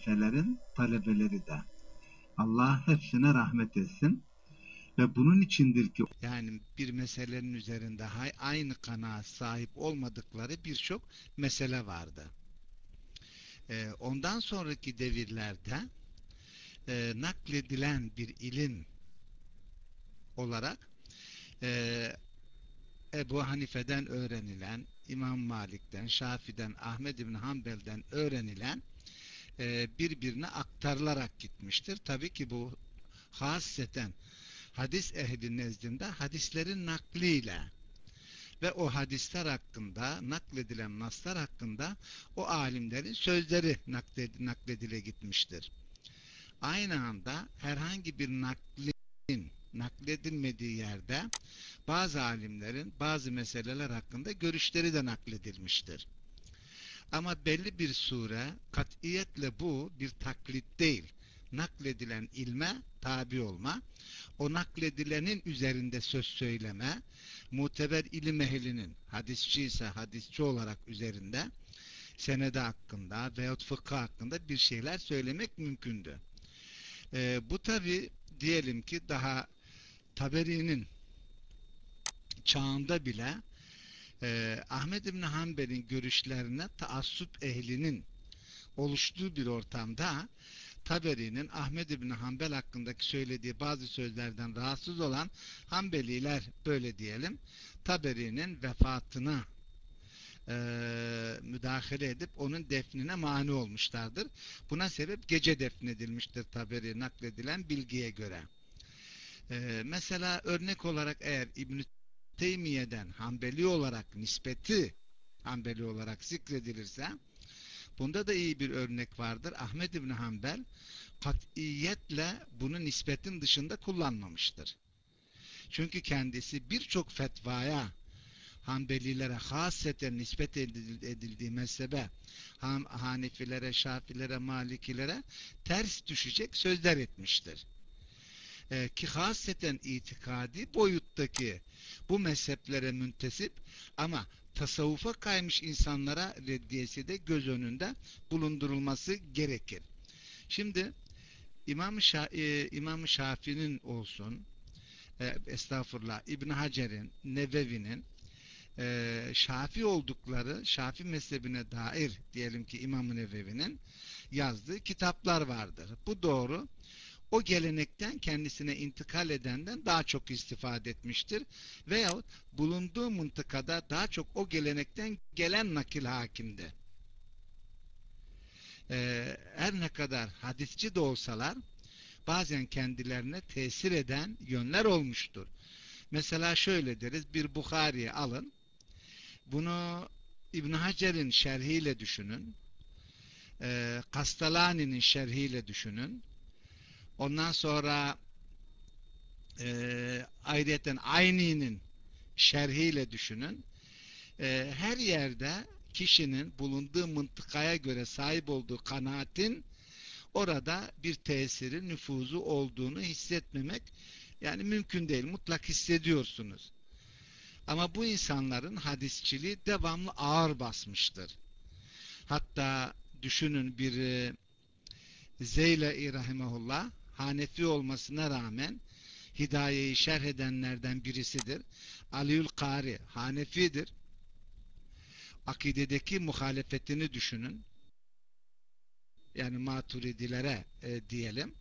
halifelerin talebeleri de. Allah hepsine rahmet etsin. Ve bunun içindir ki yani bir meselenin üzerinde aynı kanaat sahip olmadıkları birçok mesele vardı. Ee, ondan sonraki devirlerde e, nakledilen bir ilim olarak e, Ebu Hanife'den öğrenilen, İmam Malik'ten, Şafi'den, Ahmed İbni Hanbel'den öğrenilen e, birbirine aktarılarak gitmiştir. Tabii ki bu hasreten hadis ehli nezdinde hadislerin nakliyle ve o hadisler hakkında nakledilen naslar hakkında o alimlerin sözleri nakledile gitmiştir. Aynı anda herhangi bir naklin nakledilmediği yerde bazı alimlerin bazı meseleler hakkında görüşleri de nakledilmiştir. Ama belli bir sure katiyetle bu bir taklit değil. Nakledilen ilme tabi olma, o nakledilenin üzerinde söz söyleme, muteber ilim ehlinin hadisçi ise hadisçi olarak üzerinde senede hakkında veyahut fıkıh hakkında bir şeyler söylemek mümkündü. Ee, bu tabi diyelim ki daha Taberi'nin çağında bile e, Ahmed İbni Hanbel'in görüşlerine taassup ehlinin oluştuğu bir ortamda Taberi'nin Ahmed İbni Hanbel hakkındaki söylediği bazı sözlerden rahatsız olan Hanbeliler böyle diyelim Taberi'nin vefatına e, müdahale edip onun defnine mani olmuşlardır. Buna sebep gece defnedilmiştir Taberi nakledilen bilgiye göre. E, mesela örnek olarak eğer İbn-i Teymiye'den Hanbeli olarak nispeti Hanbeli olarak zikredilirse bunda da iyi bir örnek vardır. Ahmed İbni Hanbel katiyetle bunu nispetin dışında kullanmamıştır. Çünkü kendisi birçok fetvaya Hanbelilere haseten nispet edildiği mezhebe Hanefilere, Şafilere, Malikilere ters düşecek sözler etmiştir e, ki haseten itikadi boyuttaki bu mezheplere müntesip ama tasavvufa kaymış insanlara reddiyesi de göz önünde bulundurulması gerekir. Şimdi İmam, Şa e, İmam Şafii'nin olsun e, estağfurullah İbn Hacer'in, Nevevi'nin e, Şafi oldukları, Şafi mezhebine dair diyelim ki İmam Nevevi'nin yazdığı kitaplar vardır. Bu doğru o gelenekten kendisine intikal edenden daha çok istifade etmiştir. Veyahut bulunduğu mıntıkada daha çok o gelenekten gelen nakil hakimdi. Ee, her ne kadar hadisçi de olsalar bazen kendilerine tesir eden yönler olmuştur. Mesela şöyle deriz bir Bukhari'yi alın bunu İbn Hacer'in şerhiyle düşünün e, Kastalani'nin şerhiyle düşünün Ondan sonra e, ayrıyeten Ayni'nin şerhiyle düşünün. E, her yerde kişinin bulunduğu mıntıkaya göre sahip olduğu kanaatin orada bir tesiri, nüfuzu olduğunu hissetmemek yani mümkün değil. Mutlak hissediyorsunuz. Ama bu insanların hadisçiliği devamlı ağır basmıştır. Hatta düşünün bir e, Zeyle-i Hanefi olmasına rağmen Hidaye'yi şerh edenlerden birisidir. Aliül Kari Hanefidir. Akidedeki muhalefetini düşünün. Yani maturidilere e, diyelim.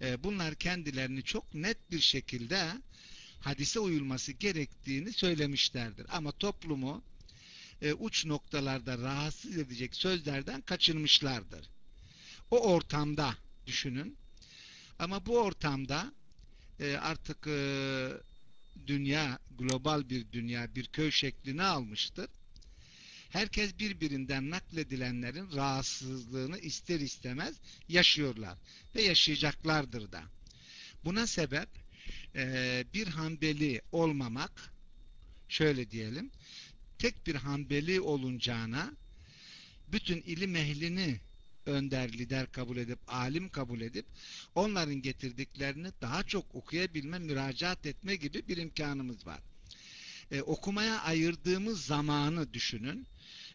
E, bunlar kendilerini çok net bir şekilde hadise uyulması gerektiğini söylemişlerdir. Ama toplumu e, uç noktalarda rahatsız edecek sözlerden kaçırmışlardır. O ortamda düşünün ama bu ortamda e, artık e, dünya, global bir dünya, bir köy şeklini almıştır. Herkes birbirinden nakledilenlerin rahatsızlığını ister istemez yaşıyorlar ve yaşayacaklardır da. Buna sebep e, bir hanbeli olmamak, şöyle diyelim, tek bir hanbeli oluncağına bütün ilim ehlini önder, lider kabul edip, alim kabul edip onların getirdiklerini daha çok okuyabilme, müracaat etme gibi bir imkanımız var. Ee, okumaya ayırdığımız zamanı düşünün.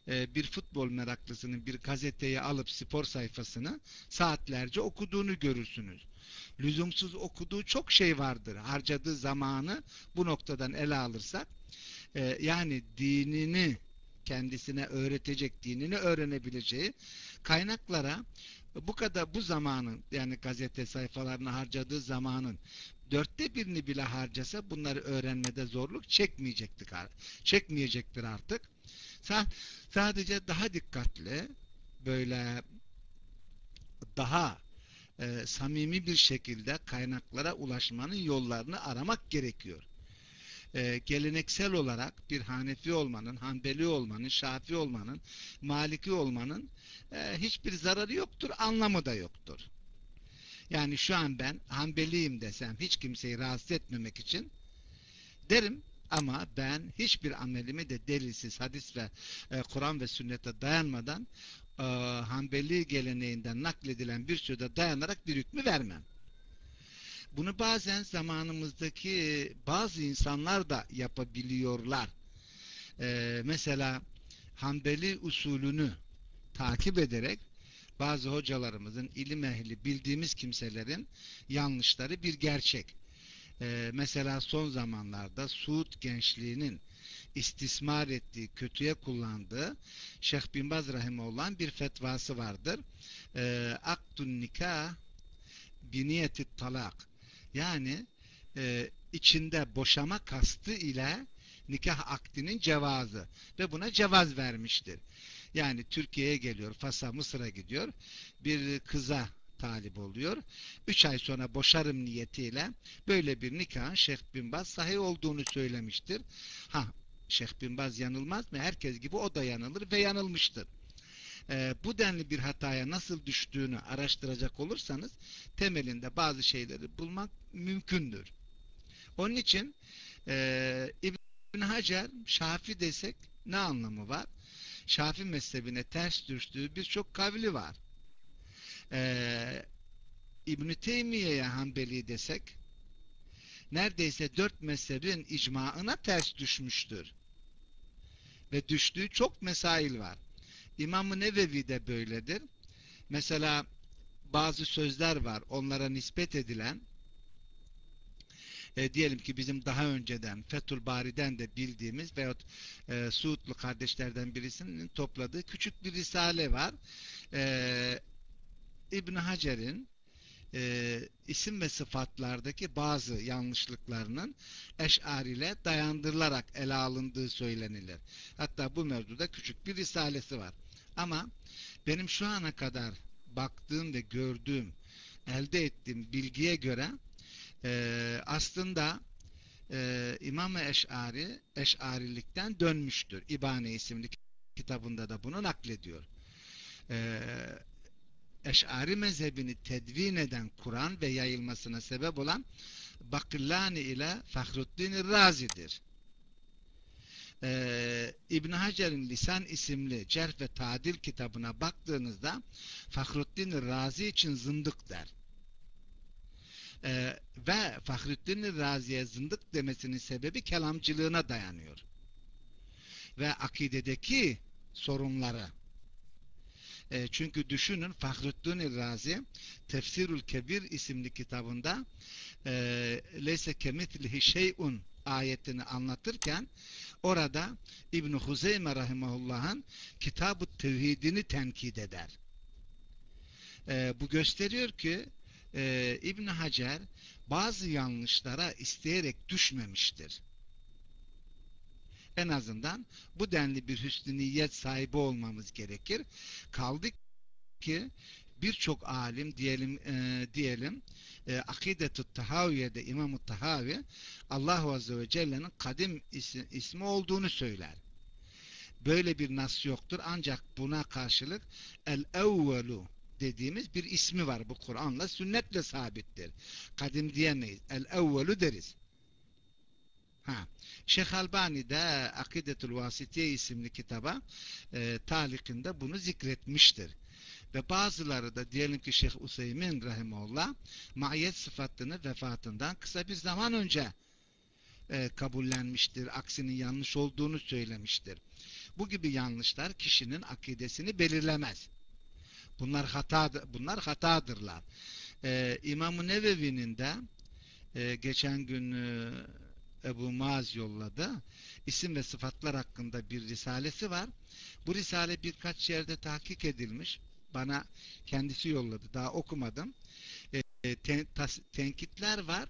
e, bir futbol meraklısının bir gazeteyi alıp spor sayfasını saatlerce okuduğunu görürsünüz. Lüzumsuz okuduğu çok şey vardır. Harcadığı zamanı bu noktadan ele alırsak e, yani dinini kendisine öğretecek, dinini öğrenebileceği kaynaklara bu kadar bu zamanın yani gazete sayfalarına harcadığı zamanın dörtte birini bile harcasa bunları öğrenmede zorluk çekmeyecektir, çekmeyecektir artık. Sadece daha dikkatli böyle daha e, samimi bir şekilde kaynaklara ulaşmanın yollarını aramak gerekiyor e, geleneksel olarak bir Hanefi olmanın, Hanbeli olmanın, Şafi olmanın, Maliki olmanın e, hiçbir zararı yoktur, anlamı da yoktur. Yani şu an ben Hanbeliyim desem hiç kimseyi rahatsız etmemek için derim ama ben hiçbir amelimi de delilsiz hadis ve e, Kur'an ve sünnete dayanmadan e, Hanbeli geleneğinden nakledilen bir sözde dayanarak bir hükmü vermem. Bunu bazen zamanımızdaki bazı insanlar da yapabiliyorlar. Ee, mesela Hanbeli usulünü takip ederek bazı hocalarımızın, ilim ehli, bildiğimiz kimselerin yanlışları bir gerçek. Ee, mesela son zamanlarda Suud gençliğinin istismar ettiği, kötüye kullandığı Şeyh Bin Baz olan bir fetvası vardır. Ee, Aktun nikah biniyeti talak yani e, içinde boşama kastı ile nikah akdinin cevazı ve buna cevaz vermiştir. Yani Türkiye'ye geliyor, Fas'a, Mısır'a gidiyor. Bir kıza talip oluyor. Üç ay sonra boşarım niyetiyle böyle bir nikahın Şeyh Bin Baz sahih olduğunu söylemiştir. Ha, Şeyh Bin Baz yanılmaz mı? Herkes gibi o da yanılır ve yanılmıştır e, bu denli bir hataya nasıl düştüğünü araştıracak olursanız temelinde bazı şeyleri bulmak mümkündür. Onun için e, İbn Hacer Şafi desek ne anlamı var? Şafi mezhebine ters düştüğü birçok kavli var. Ee, İbn-i Teymiye'ye Hanbeli desek neredeyse dört mezhebin icmaına ters düşmüştür. Ve düştüğü çok mesail var. İmam-ı Nevevi de böyledir. Mesela bazı sözler var onlara nispet edilen e, diyelim ki bizim daha önceden Fethül Bari'den de bildiğimiz veyahut e, Suudlu kardeşlerden birisinin topladığı küçük bir risale var. E, İbn Hacer'in e, isim ve sıfatlardaki bazı yanlışlıklarının eşariyle dayandırılarak ele alındığı söylenilir. Hatta bu mevzuda küçük bir risalesi var. Ama benim şu ana kadar baktığım ve gördüğüm, elde ettiğim bilgiye göre e, aslında e, İmam-ı Eş'ari Eş'arilikten dönmüştür. İbane isimli kitabında da bunu naklediyor. E, Eş'ari mezhebini tedvin eden Kur'an ve yayılmasına sebep olan Bakillani ile Fahruddin Razi'dir e, İbn Hacer'in Lisan isimli Cerh ve Tadil kitabına baktığınızda Fahruddin Razi için zındık der. E, ve Fahruddin Razi'ye zındık demesinin sebebi kelamcılığına dayanıyor. Ve akidedeki sorunları e, çünkü düşünün Fahruddin Razi Tefsirül Kebir isimli kitabında e, leyse kemitlihi şeyun ayetini anlatırken orada İbn Huzeyme rahimahullah'ın Kitab-ı Tevhidini tenkit eder. E, bu gösteriyor ki e, İbn Hacer bazı yanlışlara isteyerek düşmemiştir. En azından bu denli bir hüsnü niyet sahibi olmamız gerekir. Kaldı ki birçok alim diyelim e, diyelim e, Akidet-ü Tahaviye'de İmam-ı Tahavi Allah Azze ve Celle'nin kadim ismi, ismi olduğunu söyler. Böyle bir nas yoktur ancak buna karşılık el-evvelu dediğimiz bir ismi var bu Kur'an'la sünnetle sabittir. Kadim diyemeyiz. El-evvelu deriz. Ha. Şeyh Albani de Akidetül Vasitiye isimli kitaba e, talikinde bunu zikretmiştir. Ve bazıları da diyelim ki Şeyh Useymin Rahimullah maiyet sıfatını vefatından kısa bir zaman önce e, kabullenmiştir. Aksinin yanlış olduğunu söylemiştir. Bu gibi yanlışlar kişinin akidesini belirlemez. Bunlar hata bunlar hatadırlar. Ee, İmam-ı Nevevi'nin de e, geçen gün e, Ebu Maaz yolladı. İsim ve sıfatlar hakkında bir risalesi var. Bu risale birkaç yerde tahkik edilmiş. Bana kendisi yolladı. Daha okumadım. E, ten, tas, tenkitler var.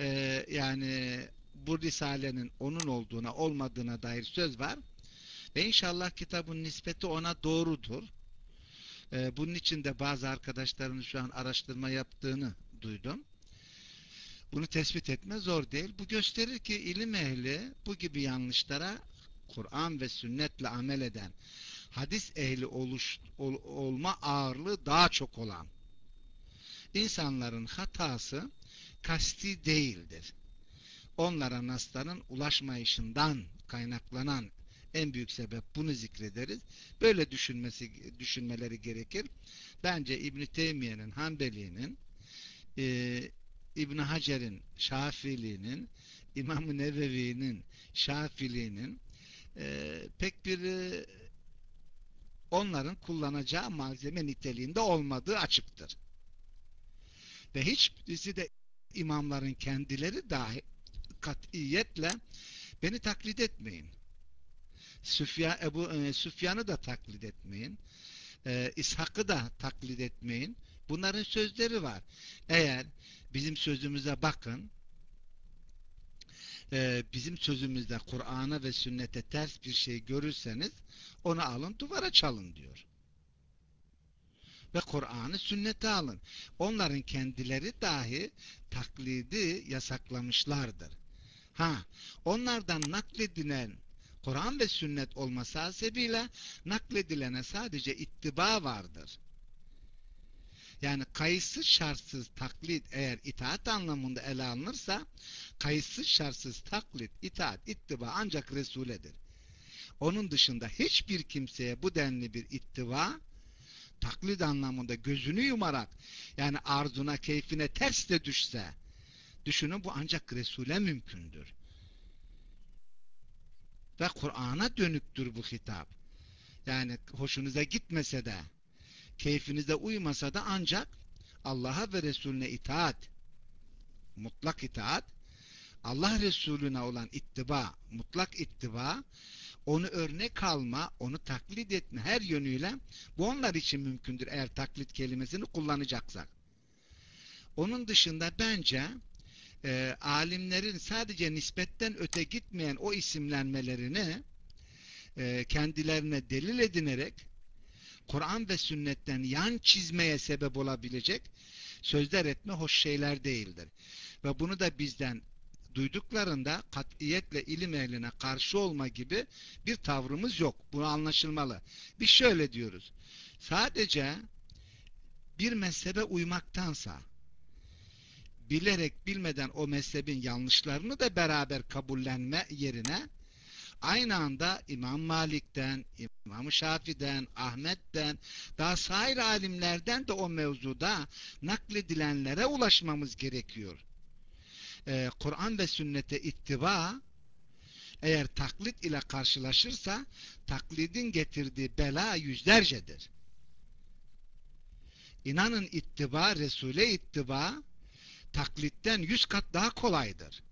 E, yani bu risalenin onun olduğuna olmadığına dair söz var. Ve inşallah kitabın nispeti ona doğrudur. E, bunun için de bazı arkadaşların şu an araştırma yaptığını duydum. Bunu tespit etme zor değil. Bu gösterir ki ilim ehli bu gibi yanlışlara Kur'an ve sünnetle amel eden hadis ehli oluş, ol, olma ağırlığı daha çok olan insanların hatası kasti değildir. Onlara nasların ulaşmayışından kaynaklanan en büyük sebep bunu zikrederiz. Böyle düşünmesi düşünmeleri gerekir. Bence İbn Teymiye'nin Hanbeli'nin e, İbn Hacer'in Şafiliğinin İmam-ı Nevevi'nin Şafiliğinin e, pek bir e, onların kullanacağı malzeme niteliğinde olmadığı açıktır. Ve hiçbirisi de imamların kendileri dahi katiyetle beni taklit etmeyin. Süfyan, Ebu, e, Süfyan'ı da taklit etmeyin. E, İshak'ı da taklit etmeyin. Bunların sözleri var. Eğer bizim sözümüze bakın, e, bizim sözümüzde Kur'an'a ve sünnete ters bir şey görürseniz onu alın duvara çalın diyor. Ve Kur'an'ı sünnete alın. Onların kendileri dahi taklidi yasaklamışlardır. Ha, onlardan nakledilen Kur'an ve sünnet olması hasebiyle nakledilene sadece ittiba vardır. Yani kayıtsız şartsız taklit eğer itaat anlamında ele alınırsa kayıtsız şartsız taklit, itaat, ittiba ancak Resul'edir. Onun dışında hiçbir kimseye bu denli bir ittiba taklit anlamında gözünü yumarak yani arzuna, keyfine ters de düşse düşünün bu ancak Resul'e mümkündür. Ve Kur'an'a dönüktür bu hitap. Yani hoşunuza gitmese de keyfinize uymasa da ancak Allah'a ve Resulüne itaat mutlak itaat Allah Resulüne olan ittiba mutlak ittiba onu örnek alma, onu taklit etme her yönüyle bu onlar için mümkündür eğer taklit kelimesini kullanacaksak. Onun dışında bence e, alimlerin sadece nispetten öte gitmeyen o isimlenmelerini e, kendilerine delil edinerek Kur'an ve sünnetten yan çizmeye sebep olabilecek sözler etme hoş şeyler değildir. Ve bunu da bizden duyduklarında katiyetle ilim ehline karşı olma gibi bir tavrımız yok. Bu anlaşılmalı. Biz şöyle diyoruz. Sadece bir mezhebe uymaktansa bilerek bilmeden o mezhebin yanlışlarını da beraber kabullenme yerine aynı anda İmam Malik'ten, İmam Şafi'den, Ahmet'ten, daha sair alimlerden de o mevzuda nakledilenlere ulaşmamız gerekiyor. Ee, Kur'an ve sünnete ittiba eğer taklit ile karşılaşırsa taklidin getirdiği bela yüzlercedir. İnanın ittiba, Resul'e ittiba taklitten yüz kat daha kolaydır.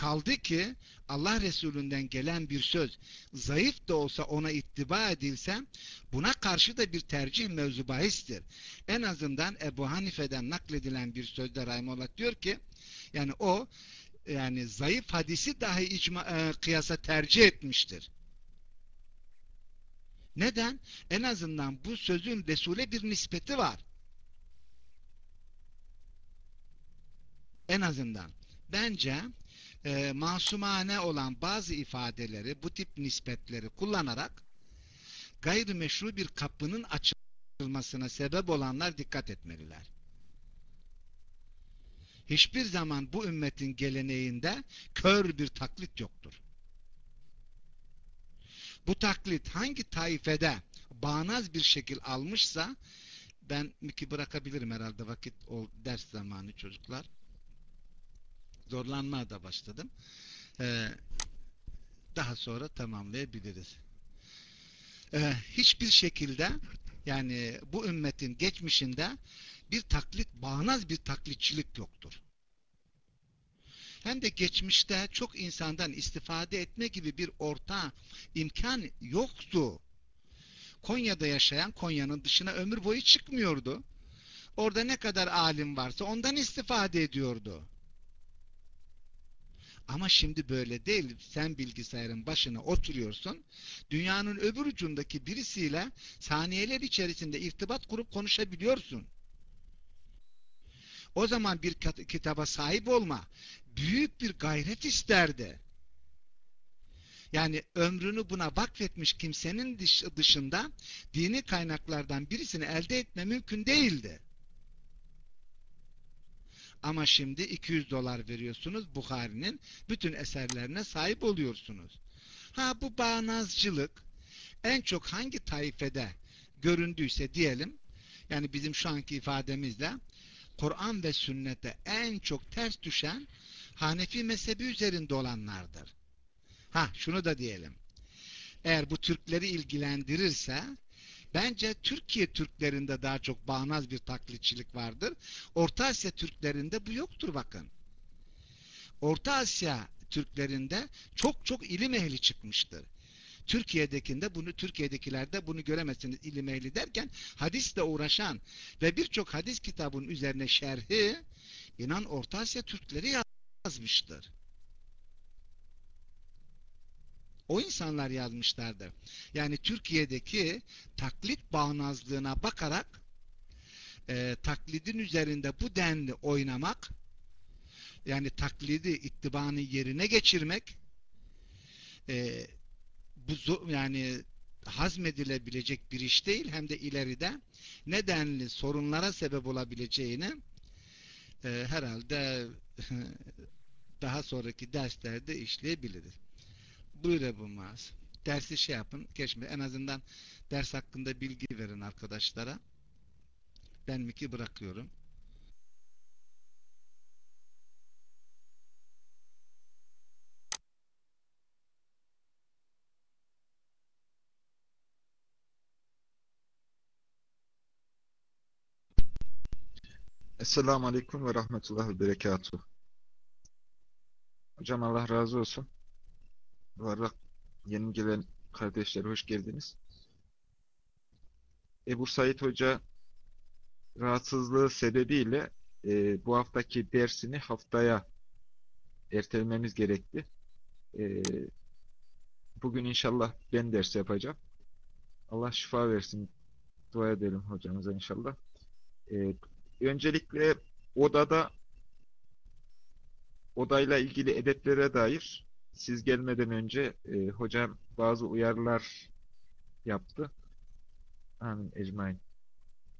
Kaldı ki Allah Resulü'nden gelen bir söz zayıf da olsa ona ittiba edilse buna karşı da bir tercih mevzu bahistir. En azından Ebu Hanife'den nakledilen bir sözde Rahimullah diyor ki yani o yani zayıf hadisi dahi icma, e, kıyasa tercih etmiştir. Neden? En azından bu sözün Resul'e bir nispeti var. En azından. Bence e, masumane olan bazı ifadeleri, bu tip nispetleri kullanarak gayrimeşru bir kapının açılmasına sebep olanlar dikkat etmeliler. Hiçbir zaman bu ümmetin geleneğinde kör bir taklit yoktur. Bu taklit hangi taifede bağnaz bir şekil almışsa ben miki bırakabilirim herhalde vakit o ders zamanı çocuklar zorlanmaya da başladım. Ee, daha sonra tamamlayabiliriz. Ee, hiçbir şekilde yani bu ümmetin geçmişinde bir taklit, bağnaz bir taklitçilik yoktur. Hem de geçmişte çok insandan istifade etme gibi bir orta imkan yoktu. Konya'da yaşayan Konya'nın dışına ömür boyu çıkmıyordu. Orada ne kadar alim varsa ondan istifade ediyordu. Ama şimdi böyle değil. Sen bilgisayarın başına oturuyorsun. Dünyanın öbür ucundaki birisiyle saniyeler içerisinde irtibat kurup konuşabiliyorsun. O zaman bir kitaba sahip olma büyük bir gayret isterdi. Yani ömrünü buna vakfetmiş kimsenin dışında dini kaynaklardan birisini elde etme mümkün değildi. Ama şimdi 200 dolar veriyorsunuz Bukhari'nin bütün eserlerine sahip oluyorsunuz. Ha bu bağnazcılık en çok hangi taifede göründüyse diyelim yani bizim şu anki ifademizle Kur'an ve sünnete en çok ters düşen Hanefi mezhebi üzerinde olanlardır. Ha şunu da diyelim. Eğer bu Türkleri ilgilendirirse bence Türkiye Türklerinde daha çok bağnaz bir taklitçilik vardır. Orta Asya Türklerinde bu yoktur bakın. Orta Asya Türklerinde çok çok ilim ehli çıkmıştır. Türkiye'dekinde bunu Türkiye'dekilerde bunu göremezsiniz ilim ehli derken hadisle uğraşan ve birçok hadis kitabının üzerine şerhi inan Orta Asya Türkleri yazmıştır. O insanlar yazmışlardır. Yani Türkiye'deki taklit bağnazlığına bakarak e, taklidin üzerinde bu denli oynamak yani taklidi ittibanı yerine geçirmek e, bu yani hazmedilebilecek bir iş değil hem de ileride nedenli sorunlara sebep olabileceğini e, herhalde daha sonraki derslerde işleyebiliriz. Buyur Ebu Maaz. Dersi şey yapın, geçme. En azından ders hakkında bilgi verin arkadaşlara. Ben miki bırakıyorum. Esselamu Aleyküm ve Rahmetullah ve Berekatuhu. Hocam Allah razı olsun. Arada yeni gelen kardeşler hoş geldiniz. Ebu Said Hoca rahatsızlığı sebebiyle e, bu haftaki dersini haftaya ertelememiz gerekti. E, bugün inşallah ben ders yapacağım. Allah şifa versin. Dua edelim hocamıza inşallah. E, öncelikle odada odayla ilgili edeplere dair siz gelmeden önce e, hocam bazı uyarılar yaptı. Amin ecmain.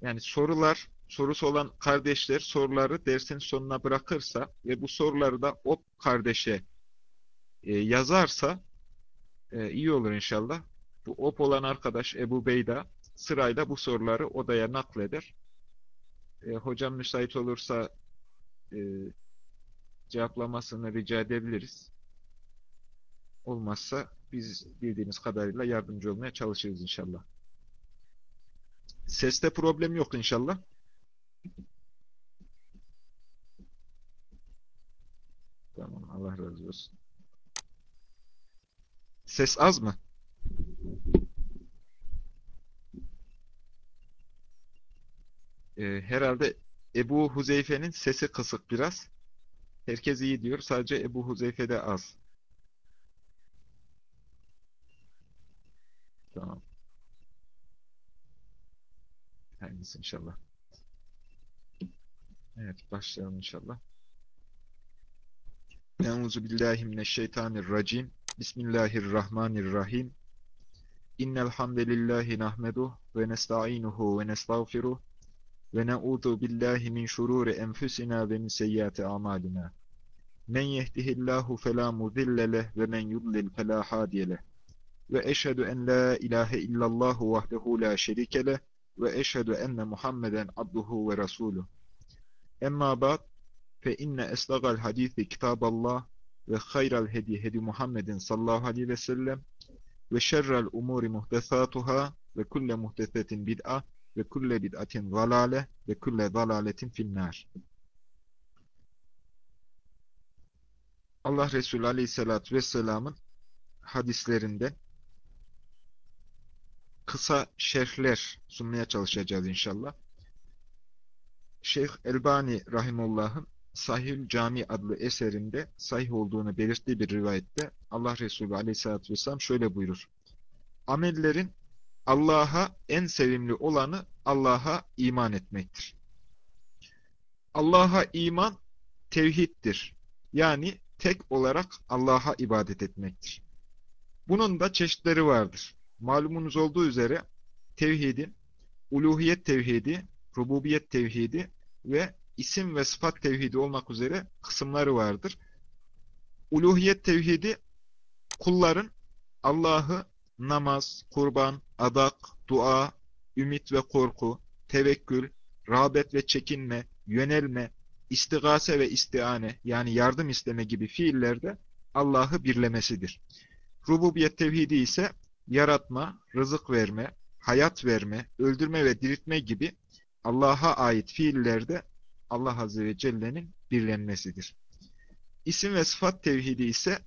Yani sorular, sorusu olan kardeşler soruları dersin sonuna bırakırsa ve bu soruları da o kardeşe e, yazarsa e, iyi olur inşallah. Bu op olan arkadaş Ebu Beyda sırayla bu soruları odaya nakleder. E, hocam müsait olursa e, cevaplamasını rica edebiliriz. Olmazsa biz bildiğimiz kadarıyla yardımcı olmaya çalışırız inşallah. Seste problem yok inşallah. Tamam Allah razı olsun. Ses az mı? Ee, herhalde Ebu Huzeyfe'nin sesi kısık biraz. Herkes iyi diyor. Sadece Ebu Huzeyfe'de az. Tamam. Hayırlısı inşallah. Evet başlayalım inşallah. Euzu billahi mineşşeytanirracim. Bismillahirrahmanirrahim. İnnel hamdelellahi nahmeduhu ve nestainuhu ve nestağfiruh ve na'udhu billahi min şururi enfusina ve min seyyiati a'malina. Men yehdihillahu fela mudille ve men yudlil fela hadiye leh. Ve eşhedü en la ilahe illallah vahdehu la şerike leh ve eşhedü enne Muhammeden abduhu ve rasuluh. Emma ba'd fe inne esdagal hadisi kitaballah ve hayral hedi hedi Muhammedin sallallahu aleyhi ve sellem ve şerrel umuri muhtesatuhâ ve kulle muhtesetin bid'a ve kulle bid'atin zalale ve kulle zalaletin finnâr. Allah Resulü Aleyhisselatü Vesselam'ın hadislerinde kısa şerhler sunmaya çalışacağız inşallah. Şeyh Elbani Rahimullah'ın Sahih Cami adlı eserinde sahih olduğunu belirttiği bir rivayette Allah Resulü Aleyhisselatü Vesselam şöyle buyurur. Amellerin Allah'a en sevimli olanı Allah'a iman etmektir. Allah'a iman tevhiddir. Yani tek olarak Allah'a ibadet etmektir. Bunun da çeşitleri vardır. Malumunuz olduğu üzere tevhidin uluhiyet tevhidi, rububiyet tevhidi ve isim ve sıfat tevhidi olmak üzere kısımları vardır. Uluhiyet tevhidi kulların Allah'ı namaz, kurban, adak, dua, ümit ve korku, tevekkül, rağbet ve çekinme, yönelme, istigase ve istiane yani yardım isteme gibi fiillerde Allah'ı birlemesidir. Rububiyet tevhidi ise yaratma, rızık verme, hayat verme, öldürme ve diriltme gibi Allah'a ait fiillerde Allah Azze ve Celle'nin birlenmesidir. İsim ve sıfat tevhidi ise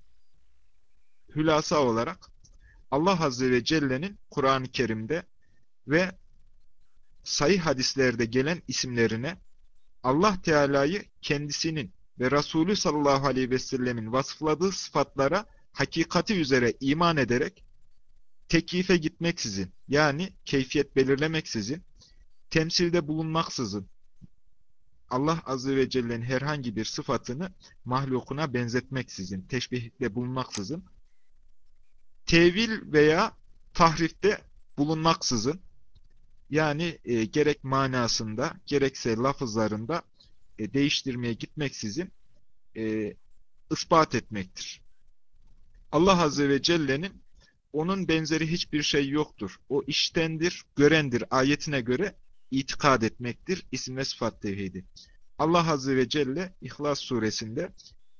hülasa olarak Allah Azze ve Celle'nin Kur'an-ı Kerim'de ve sayı hadislerde gelen isimlerine Allah Teala'yı kendisinin ve Resulü sallallahu aleyhi ve sellemin vasıfladığı sıfatlara hakikati üzere iman ederek tekyife gitmeksizin yani keyfiyet belirlemeksizin temsilde bulunmaksızın Allah Azze ve Celle'nin herhangi bir sıfatını mahlukuna benzetmeksizin, teşbihde bulunmaksızın tevil veya tahrifte bulunmaksızın yani e, gerek manasında gerekse lafızlarında e, değiştirmeye gitmeksizin e, ispat etmektir. Allah Azze ve Celle'nin onun benzeri hiçbir şey yoktur. O iştendir, görendir ayetine göre itikad etmektir isim ve sıfat tevhidi. Allah Azze ve Celle İhlas suresinde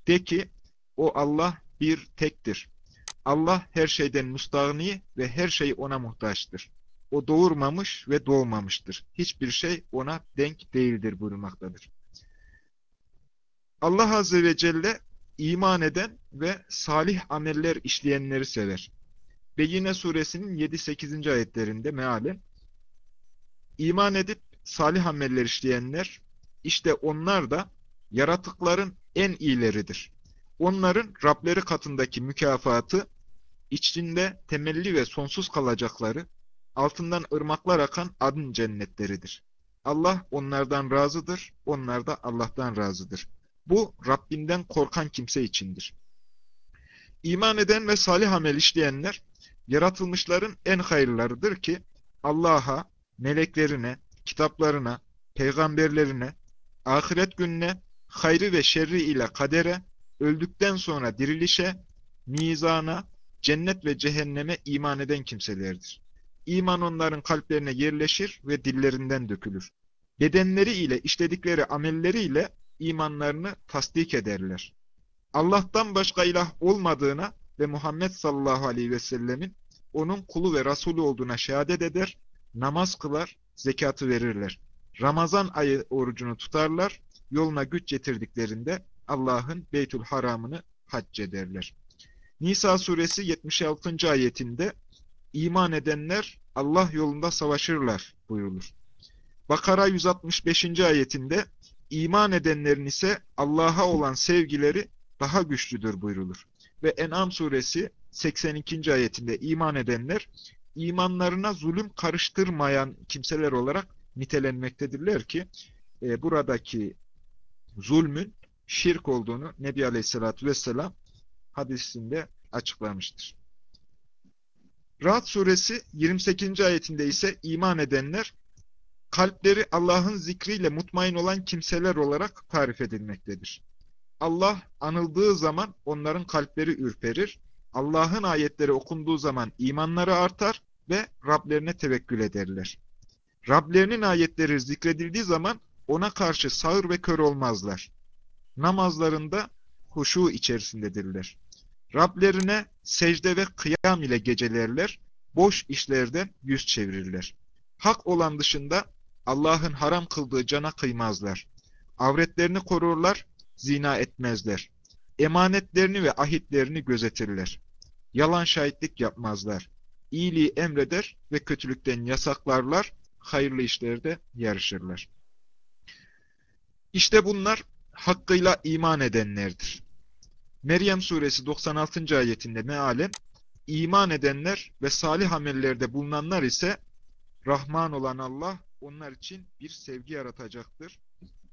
de ki o Allah bir tektir. Allah her şeyden müstahni ve her şey ona muhtaçtır. O doğurmamış ve doğmamıştır. Hiçbir şey ona denk değildir buyurmaktadır. Allah Azze ve Celle iman eden ve salih ameller işleyenleri sever. Beyine suresinin 7-8. ayetlerinde mealen iman edip salih ameller işleyenler işte onlar da yaratıkların en iyileridir. Onların Rableri katındaki mükafatı içinde temelli ve sonsuz kalacakları altından ırmaklar akan adın cennetleridir. Allah onlardan razıdır, onlar da Allah'tan razıdır. Bu Rabbinden korkan kimse içindir. İman eden ve salih amel işleyenler yaratılmışların en hayırlarıdır ki Allah'a, meleklerine, kitaplarına, peygamberlerine, ahiret gününe, hayrı ve şerri ile kadere, öldükten sonra dirilişe, mizana, cennet ve cehenneme iman eden kimselerdir. İman onların kalplerine yerleşir ve dillerinden dökülür. Bedenleri ile işledikleri amelleriyle imanlarını tasdik ederler. Allah'tan başka ilah olmadığına ve Muhammed sallallahu aleyhi ve sellemin onun kulu ve Resulü olduğuna şehadet eder, namaz kılar, zekatı verirler. Ramazan ayı orucunu tutarlar, yoluna güç getirdiklerinde Allah'ın Beytül Haram'ını hac ederler. Nisa suresi 76. ayetinde iman edenler Allah yolunda savaşırlar buyurulur. Bakara 165. ayetinde iman edenlerin ise Allah'a olan sevgileri daha güçlüdür buyrulur. Ve En'am suresi 82. ayetinde iman edenler imanlarına zulüm karıştırmayan kimseler olarak nitelenmektedirler ki e, buradaki zulmün şirk olduğunu Nebi Aleyhisselatü Vesselam hadisinde açıklamıştır. Rahat suresi 28. ayetinde ise iman edenler kalpleri Allah'ın zikriyle mutmain olan kimseler olarak tarif edilmektedir. Allah anıldığı zaman onların kalpleri ürperir, Allah'ın ayetleri okunduğu zaman imanları artar ve Rablerine tevekkül ederler. Rablerinin ayetleri zikredildiği zaman ona karşı sağır ve kör olmazlar. Namazlarında huşu içerisindedirler. Rablerine secde ve kıyam ile gecelerler, boş işlerden yüz çevirirler. Hak olan dışında Allah'ın haram kıldığı cana kıymazlar. Avretlerini korurlar, zina etmezler. Emanetlerini ve ahitlerini gözetirler. Yalan şahitlik yapmazlar. İyiliği emreder ve kötülükten yasaklarlar, hayırlı işlerde yarışırlar. İşte bunlar hakkıyla iman edenlerdir. Meryem suresi 96. ayetinde mealen, iman edenler ve salih amellerde bulunanlar ise Rahman olan Allah onlar için bir sevgi yaratacaktır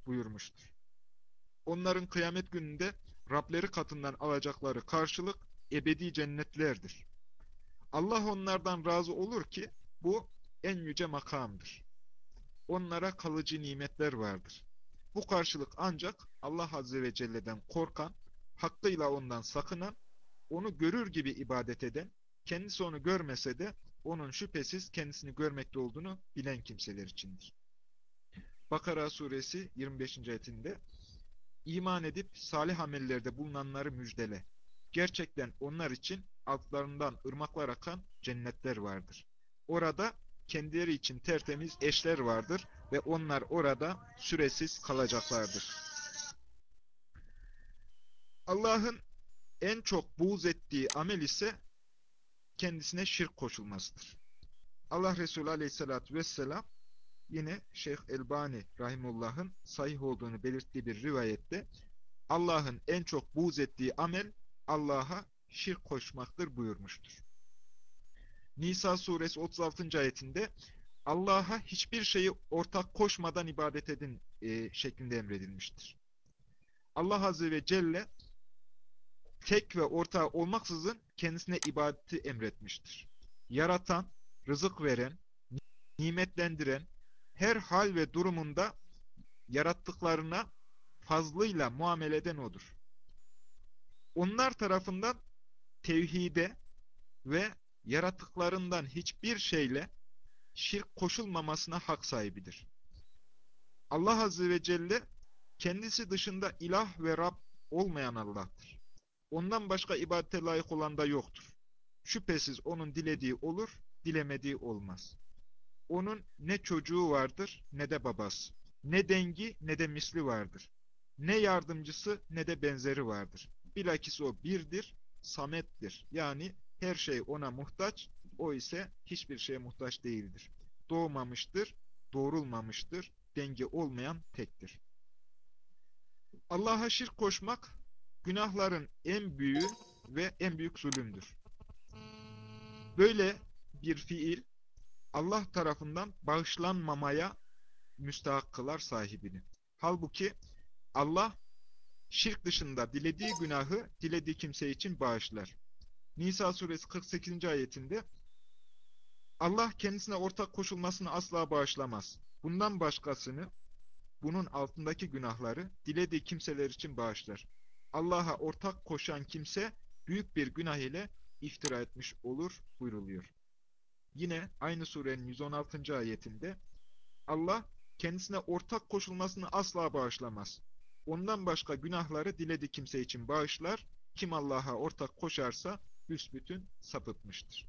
buyurmuştur. Onların kıyamet gününde Rableri katından alacakları karşılık ebedi cennetlerdir. Allah onlardan razı olur ki bu en yüce makamdır. Onlara kalıcı nimetler vardır. Bu karşılık ancak Allah Azze ve Celle'den korkan, hakkıyla ondan sakınan, onu görür gibi ibadet eden, kendisi onu görmese de onun şüphesiz kendisini görmekte olduğunu bilen kimseler içindir. Bakara suresi 25. ayetinde iman edip salih amellerde bulunanları müjdele. Gerçekten onlar için altlarından ırmaklar akan cennetler vardır. Orada kendileri için tertemiz eşler vardır ve onlar orada süresiz kalacaklardır. Allah'ın en çok buğz ettiği amel ise kendisine şirk koşulmasıdır. Allah Resulü aleyhissalatü vesselam yine Şeyh Elbani rahimullah'ın sahih olduğunu belirttiği bir rivayette Allah'ın en çok buğz ettiği amel Allah'a şirk koşmaktır buyurmuştur. Nisa suresi 36. ayetinde Allah'a hiçbir şeyi ortak koşmadan ibadet edin e, şeklinde emredilmiştir. Allah Azze ve Celle tek ve ortağı olmaksızın kendisine ibadeti emretmiştir. Yaratan, rızık veren, nimetlendiren, her hal ve durumunda yarattıklarına fazlıyla muamele eden odur. Onlar tarafından tevhide ve yaratıklarından hiçbir şeyle şirk koşulmamasına hak sahibidir. Allah Azze ve Celle kendisi dışında ilah ve Rab olmayan Allah'tır. Ondan başka ibadete layık olan da yoktur. Şüphesiz onun dilediği olur, dilemediği olmaz. Onun ne çocuğu vardır ne de babası. Ne dengi ne de misli vardır. Ne yardımcısı ne de benzeri vardır. Bilakis o birdir, samettir. Yani her şey ona muhtaç, o ise hiçbir şeye muhtaç değildir. Doğmamıştır, doğrulmamıştır, denge olmayan tektir. Allah'a şirk koşmak, günahların en büyüğü ve en büyük zulümdür. Böyle bir fiil, Allah tarafından bağışlanmamaya müstahak kılar sahibini. Halbuki Allah, şirk dışında dilediği günahı dilediği kimse için bağışlar. Nisa suresi 48. ayetinde Allah kendisine ortak koşulmasını asla bağışlamaz. Bundan başkasını, bunun altındaki günahları dilediği kimseler için bağışlar. Allah'a ortak koşan kimse büyük bir günah ile iftira etmiş olur buyruluyor. Yine aynı surenin 116. ayetinde Allah kendisine ortak koşulmasını asla bağışlamaz. Ondan başka günahları diledi kimse için bağışlar. Kim Allah'a ortak koşarsa büsbütün sapıtmıştır.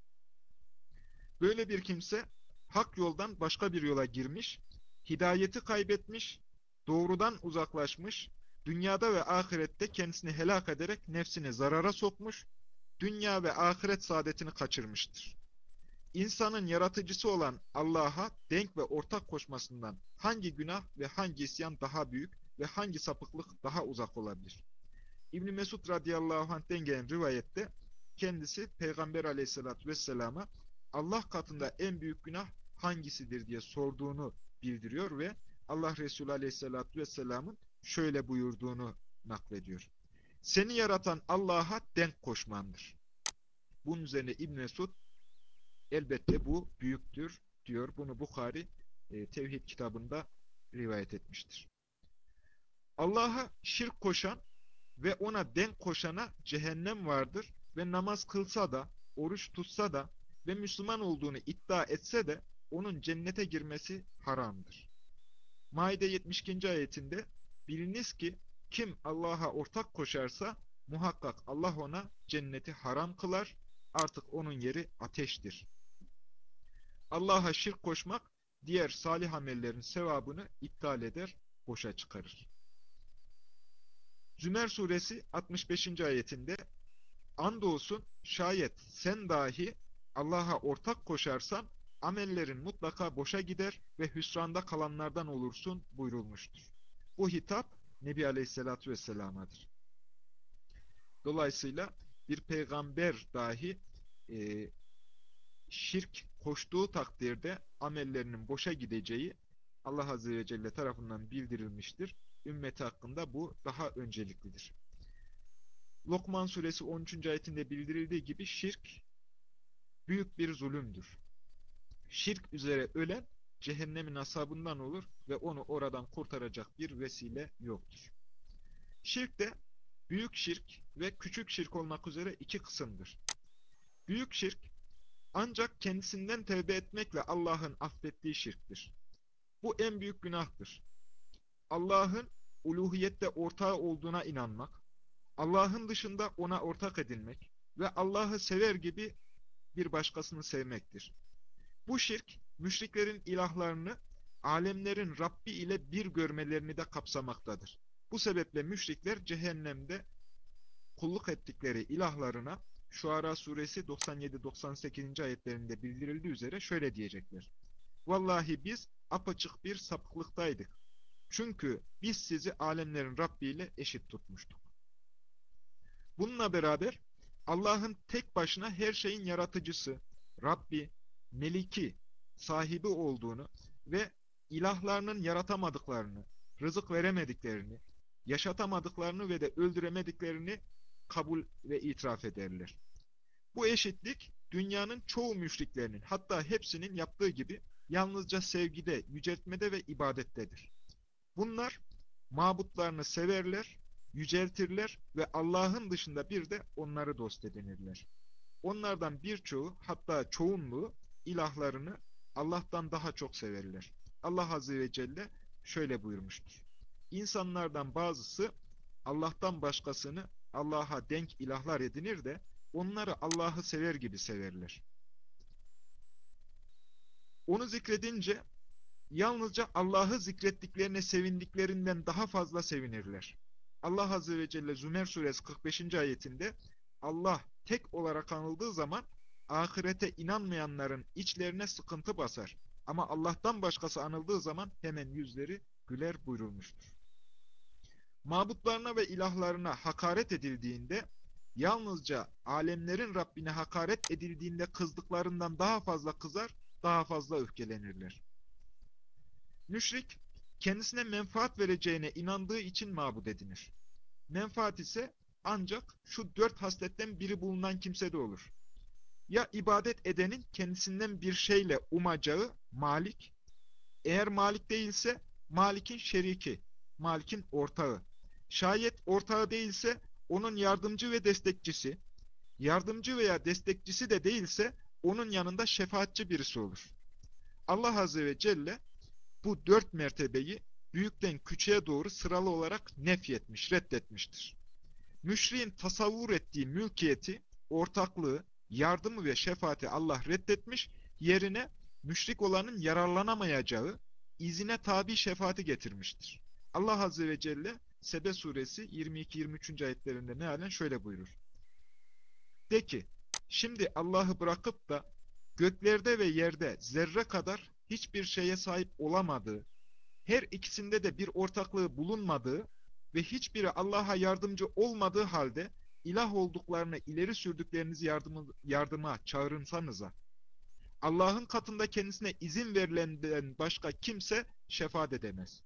Böyle bir kimse hak yoldan başka bir yola girmiş, hidayeti kaybetmiş, doğrudan uzaklaşmış, dünyada ve ahirette kendisini helak ederek nefsini zarara sokmuş, dünya ve ahiret saadetini kaçırmıştır. İnsanın yaratıcısı olan Allah'a denk ve ortak koşmasından hangi günah ve hangi isyan daha büyük ve hangi sapıklık daha uzak olabilir? İbn Mesud radıyallahu anh'ten gelen rivayette kendisi Peygamber aleyhissalatü vesselama Allah katında en büyük günah hangisidir diye sorduğunu bildiriyor ve Allah Resulü aleyhissalatü vesselamın şöyle buyurduğunu naklediyor. Seni yaratan Allah'a denk koşmandır. Bunun üzerine İbn Mesud elbette bu büyüktür diyor. Bunu Bukhari e, Tevhid kitabında rivayet etmiştir. Allah'a şirk koşan ve ona denk koşana cehennem vardır ve namaz kılsa da, oruç tutsa da ve Müslüman olduğunu iddia etse de onun cennete girmesi haramdır. Maide 72. ayetinde biliniz ki Kim Allah'a ortak koşarsa muhakkak Allah ona cenneti haram kılar. Artık onun yeri ateştir. Allah'a şirk koşmak diğer salih amellerin sevabını iptal eder, boşa çıkarır. Zümer suresi 65. ayetinde Andolsun şayet sen dahi Allah'a ortak koşarsan amellerin mutlaka boşa gider ve hüsranda kalanlardan olursun buyurulmuştur. Bu hitap Nebi Aleyhisselatü Vesselam'adır. Dolayısıyla bir peygamber dahi e, şirk koştuğu takdirde amellerinin boşa gideceği Allah Azze ve Celle tarafından bildirilmiştir. Ümmeti hakkında bu daha önceliklidir. Lokman suresi 13. ayetinde bildirildiği gibi şirk büyük bir zulümdür. Şirk üzere ölen cehennemin asabından olur ve onu oradan kurtaracak bir vesile yoktur. Şirk de büyük şirk ve küçük şirk olmak üzere iki kısımdır. Büyük şirk ancak kendisinden tevbe etmekle Allah'ın affettiği şirktir. Bu en büyük günahtır. Allah'ın uluhiyette ortağı olduğuna inanmak, Allah'ın dışında ona ortak edilmek ve Allah'ı sever gibi bir başkasını sevmektir. Bu şirk, müşriklerin ilahlarını alemlerin Rabbi ile bir görmelerini de kapsamaktadır. Bu sebeple müşrikler cehennemde kulluk ettikleri ilahlarına Şuara suresi 97-98. ayetlerinde bildirildiği üzere şöyle diyecekler. Vallahi biz apaçık bir sapıklıktaydık. Çünkü biz sizi alemlerin Rabbi ile eşit tutmuştuk. Bununla beraber Allah'ın tek başına her şeyin yaratıcısı, Rabbi, Meliki, sahibi olduğunu ve ilahlarının yaratamadıklarını, rızık veremediklerini, yaşatamadıklarını ve de öldüremediklerini kabul ve itiraf ederler. Bu eşitlik dünyanın çoğu müşriklerinin hatta hepsinin yaptığı gibi yalnızca sevgide, yüceltmede ve ibadettedir. Bunlar mabutlarını severler, yüceltirler ve Allah'ın dışında bir de onları dost edinirler. Onlardan birçoğu hatta çoğunluğu ilahlarını Allah'tan daha çok severler. Allah Azze ve Celle şöyle buyurmuştur. İnsanlardan bazısı Allah'tan başkasını Allah'a denk ilahlar edinir de onları Allah'ı sever gibi severler. Onu zikredince yalnızca Allah'ı zikrettiklerine sevindiklerinden daha fazla sevinirler. Allah Azze ve Celle Zümer suresi 45. ayetinde Allah tek olarak anıldığı zaman ahirete inanmayanların içlerine sıkıntı basar. Ama Allah'tan başkası anıldığı zaman hemen yüzleri güler buyurulmuştur. Mabutlarına ve ilahlarına hakaret edildiğinde yalnızca alemlerin Rabbine hakaret edildiğinde kızdıklarından daha fazla kızar, daha fazla öfkelenirler. Müşrik, kendisine menfaat vereceğine inandığı için mabud edinir. Menfaat ise ancak şu dört hasletten biri bulunan kimsede olur. Ya ibadet edenin kendisinden bir şeyle umacağı malik, eğer malik değilse malikin şeriki, malikin ortağı. Şayet ortağı değilse onun yardımcı ve destekçisi, yardımcı veya destekçisi de değilse onun yanında şefaatçi birisi olur. Allah Azze ve Celle bu dört mertebeyi büyükten küçüğe doğru sıralı olarak nefyetmiş, reddetmiştir. Müşriğin tasavvur ettiği mülkiyeti, ortaklığı, yardımı ve şefaati Allah reddetmiş, yerine müşrik olanın yararlanamayacağı, izine tabi şefaati getirmiştir. Allah Azze ve Celle Sebe suresi 22-23. ayetlerinde mealen şöyle buyurur. De ki, şimdi Allah'ı bırakıp da göklerde ve yerde zerre kadar hiçbir şeye sahip olamadığı, her ikisinde de bir ortaklığı bulunmadığı ve hiçbiri Allah'a yardımcı olmadığı halde ilah olduklarını ileri sürdüklerinizi yardımı, yardıma çağırınsanıza, Allah'ın katında kendisine izin verilenden başka kimse şefaat edemez.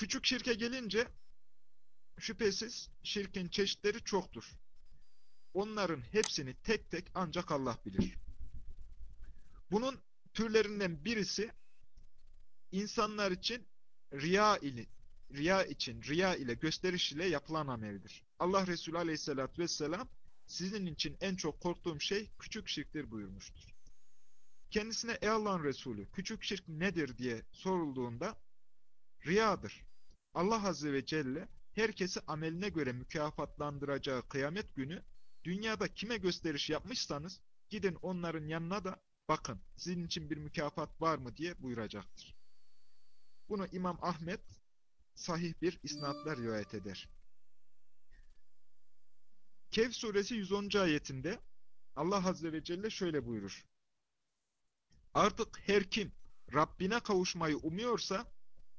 Küçük şirke gelince şüphesiz şirkin çeşitleri çoktur. Onların hepsini tek tek ancak Allah bilir. Bunun türlerinden birisi insanlar için riya ile riya için, riya ile, gösteriş ile yapılan ameldir. Allah Resulü Aleyhisselatü vesselam sizin için en çok korktuğum şey küçük şirktir buyurmuştur. Kendisine ey Allah'ın Resulü küçük şirk nedir diye sorulduğunda riyadır. Allah Azze ve Celle herkesi ameline göre mükafatlandıracağı kıyamet günü dünyada kime gösteriş yapmışsanız gidin onların yanına da bakın sizin için bir mükafat var mı diye buyuracaktır. Bunu İmam Ahmet sahih bir isnatla rivayet eder. Kehf suresi 110. ayetinde Allah Azze ve Celle şöyle buyurur. Artık her kim Rabbine kavuşmayı umuyorsa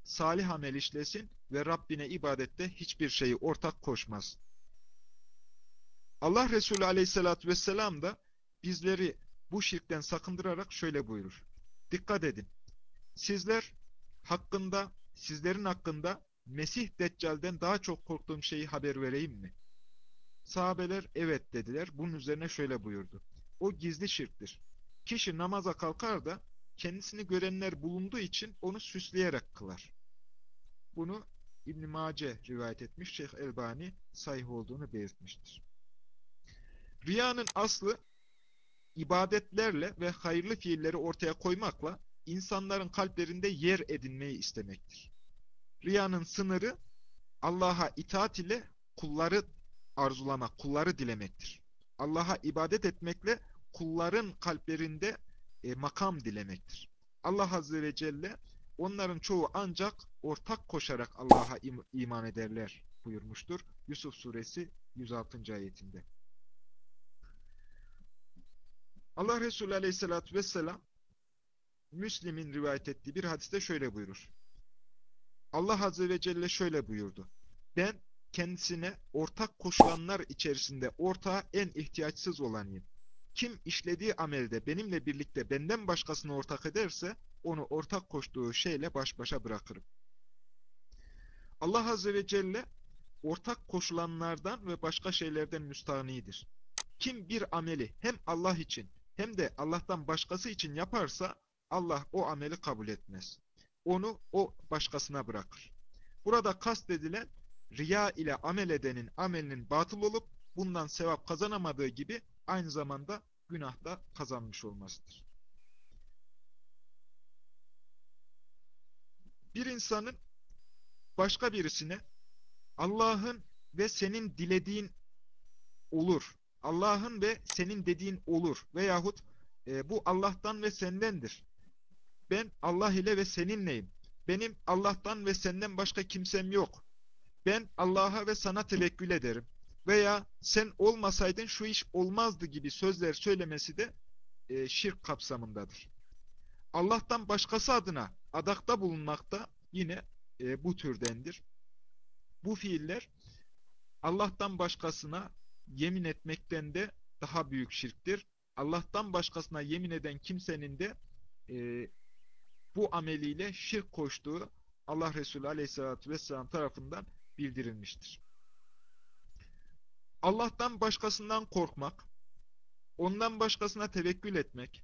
salih amel işlesin ve Rabbine ibadette hiçbir şeyi ortak koşmaz. Allah Resulü aleyhissalatü vesselam da bizleri bu şirkten sakındırarak şöyle buyurur. Dikkat edin. Sizler hakkında, sizlerin hakkında Mesih Deccal'den daha çok korktuğum şeyi haber vereyim mi? Sahabeler evet dediler. Bunun üzerine şöyle buyurdu. O gizli şirktir. Kişi namaza kalkar da kendisini görenler bulunduğu için onu süsleyerek kılar. Bunu İbn Mace rivayet etmiş, Şeyh Elbani sahih olduğunu belirtmiştir. Riyanın aslı ibadetlerle ve hayırlı fiilleri ortaya koymakla insanların kalplerinde yer edinmeyi istemektir. Riyanın sınırı Allah'a itaat ile kulları arzulamak, kulları dilemektir. Allah'a ibadet etmekle kulların kalplerinde e, makam dilemektir. Allah Azze ve Celle onların çoğu ancak ortak koşarak Allah'a im iman ederler buyurmuştur. Yusuf suresi 106. ayetinde. Allah Resulü aleyhissalatü vesselam Müslim'in rivayet ettiği bir hadiste şöyle buyurur. Allah Azze ve Celle şöyle buyurdu. Ben kendisine ortak koşulanlar içerisinde ortağa en ihtiyaçsız olanıyım. Kim işlediği amelde benimle birlikte benden başkasını ortak ederse onu ortak koştuğu şeyle baş başa bırakırım. Allah Azze ve Celle ortak koşulanlardan ve başka şeylerden müstahnidir. Kim bir ameli hem Allah için hem de Allah'tan başkası için yaparsa Allah o ameli kabul etmez. Onu o başkasına bırakır. Burada kastedilen riya ile amel edenin amelinin batıl olup bundan sevap kazanamadığı gibi aynı zamanda günah da kazanmış olmasıdır. Bir insanın başka birisine Allah'ın ve senin dilediğin olur. Allah'ın ve senin dediğin olur. Veyahut e, bu Allah'tan ve sendendir. Ben Allah ile ve seninleyim. Benim Allah'tan ve senden başka kimsem yok. Ben Allah'a ve sana tevekkül ederim. Veya sen olmasaydın şu iş olmazdı gibi sözler söylemesi de e, şirk kapsamındadır. Allah'tan başkası adına adakta bulunmakta yine e, bu türdendir. Bu fiiller Allah'tan başkasına yemin etmekten de daha büyük şirktir. Allah'tan başkasına yemin eden kimsenin de e, bu ameliyle şirk koştuğu Allah Resulü Aleyhisselatü Vesselam tarafından bildirilmiştir. Allah'tan başkasından korkmak, ondan başkasına tevekkül etmek,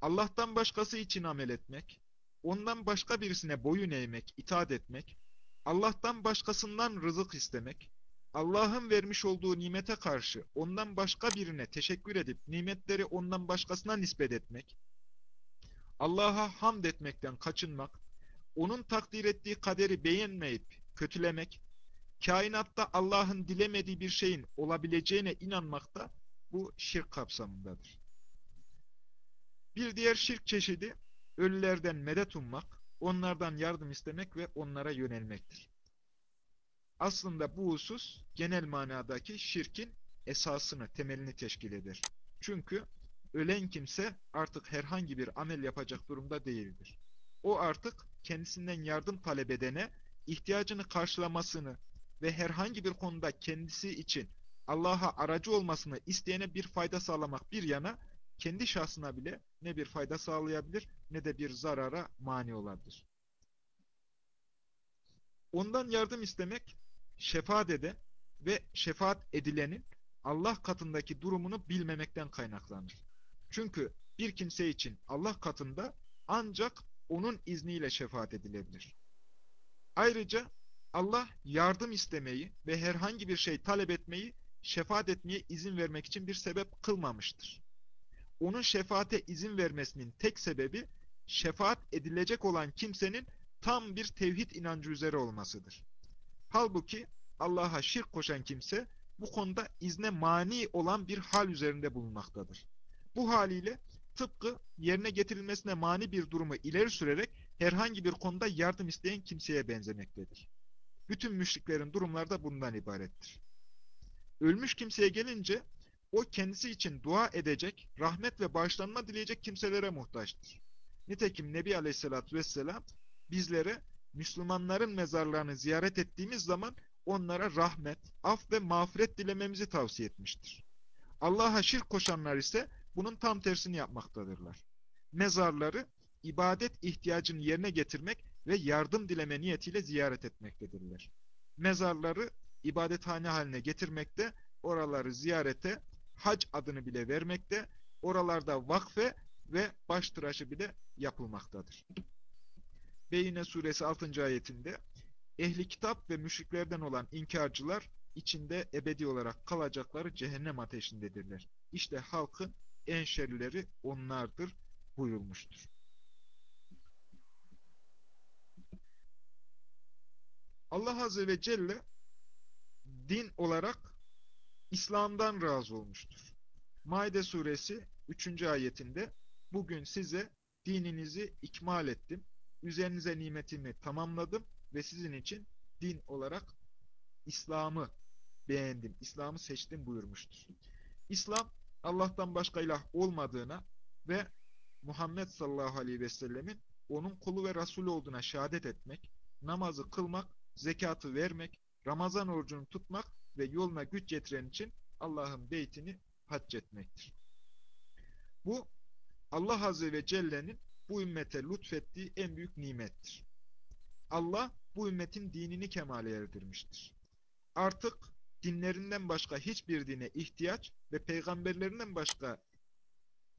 Allah'tan başkası için amel etmek, ondan başka birisine boyun eğmek, itaat etmek, Allah'tan başkasından rızık istemek, Allah'ın vermiş olduğu nimete karşı ondan başka birine teşekkür edip nimetleri ondan başkasına nispet etmek, Allah'a hamd etmekten kaçınmak, onun takdir ettiği kaderi beğenmeyip kötülemek, kainatta Allah'ın dilemediği bir şeyin olabileceğine inanmak da bu şirk kapsamındadır. Bir diğer şirk çeşidi ölülerden medet ummak, onlardan yardım istemek ve onlara yönelmektir. Aslında bu husus genel manadaki şirkin esasını, temelini teşkil eder. Çünkü ölen kimse artık herhangi bir amel yapacak durumda değildir. O artık kendisinden yardım talep edene ihtiyacını karşılamasını ve herhangi bir konuda kendisi için Allah'a aracı olmasını isteyene bir fayda sağlamak bir yana kendi şahsına bile ne bir fayda sağlayabilir ne de bir zarara mani olabilir. Ondan yardım istemek şefaat eden ve şefaat edilenin Allah katındaki durumunu bilmemekten kaynaklanır. Çünkü bir kimse için Allah katında ancak onun izniyle şefaat edilebilir. Ayrıca Allah yardım istemeyi ve herhangi bir şey talep etmeyi şefaat etmeye izin vermek için bir sebep kılmamıştır. Onun şefaate izin vermesinin tek sebebi şefaat edilecek olan kimsenin tam bir tevhid inancı üzere olmasıdır. Halbuki Allah'a şirk koşan kimse bu konuda izne mani olan bir hal üzerinde bulunmaktadır. Bu haliyle tıpkı yerine getirilmesine mani bir durumu ileri sürerek herhangi bir konuda yardım isteyen kimseye benzemektedir. Bütün müşriklerin durumları da bundan ibarettir. Ölmüş kimseye gelince o kendisi için dua edecek, rahmet ve bağışlanma dileyecek kimselere muhtaçtır. Nitekim Nebi Aleyhisselatü Vesselam bizlere Müslümanların mezarlarını ziyaret ettiğimiz zaman onlara rahmet, af ve mağfiret dilememizi tavsiye etmiştir. Allah'a şirk koşanlar ise bunun tam tersini yapmaktadırlar. Mezarları ibadet ihtiyacını yerine getirmek ve yardım dileme niyetiyle ziyaret etmektedirler. Mezarları ibadethane haline getirmekte, oraları ziyarete hac adını bile vermekte, oralarda vakfe ve baş tıraşı bile yapılmaktadır. Beyine suresi 6. ayetinde ehli kitap ve müşriklerden olan inkarcılar içinde ebedi olarak kalacakları cehennem ateşindedirler. İşte halkın en şerlileri onlardır buyurulmuştur. Allah Azze ve Celle din olarak İslam'dan razı olmuştur. Maide suresi 3. ayetinde bugün size dininizi ikmal ettim, üzerinize nimetimi tamamladım ve sizin için din olarak İslam'ı beğendim, İslam'ı seçtim buyurmuştur. İslam Allah'tan başka ilah olmadığına ve Muhammed sallallahu aleyhi ve sellemin onun kulu ve Resulü olduğuna şehadet etmek, namazı kılmak, zekatı vermek, Ramazan orucunu tutmak ve yoluna güç getiren için Allah'ın beytini hac etmektir. Bu Allah Azze ve Celle'nin bu ümmete lütfettiği en büyük nimettir. Allah bu ümmetin dinini kemale erdirmiştir. Artık dinlerinden başka hiçbir dine ihtiyaç ve peygamberlerinden başka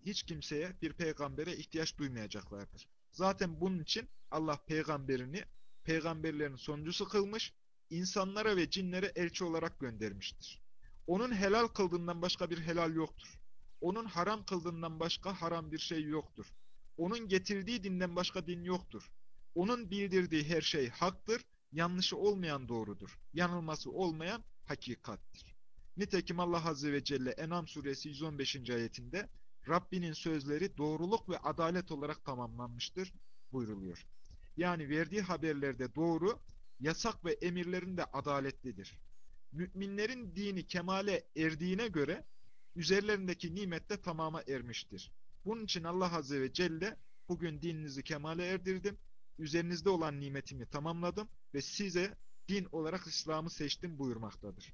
hiç kimseye bir peygambere ihtiyaç duymayacaklardır. Zaten bunun için Allah peygamberini peygamberlerin sonuncusu kılmış, insanlara ve cinlere elçi olarak göndermiştir. Onun helal kıldığından başka bir helal yoktur. Onun haram kıldığından başka haram bir şey yoktur. Onun getirdiği dinden başka din yoktur. Onun bildirdiği her şey haktır, yanlışı olmayan doğrudur. Yanılması olmayan hakikattir. Nitekim Allah Azze ve Celle Enam suresi 115. ayetinde Rabbinin sözleri doğruluk ve adalet olarak tamamlanmıştır buyruluyor. Yani verdiği haberlerde doğru, yasak ve emirlerinde adaletlidir. Müminlerin dini kemale erdiğine göre üzerlerindeki nimet de tamama ermiştir. Bunun için Allah Azze ve Celle bugün dininizi kemale erdirdim, üzerinizde olan nimetimi tamamladım ve size din olarak İslam'ı seçtim buyurmaktadır.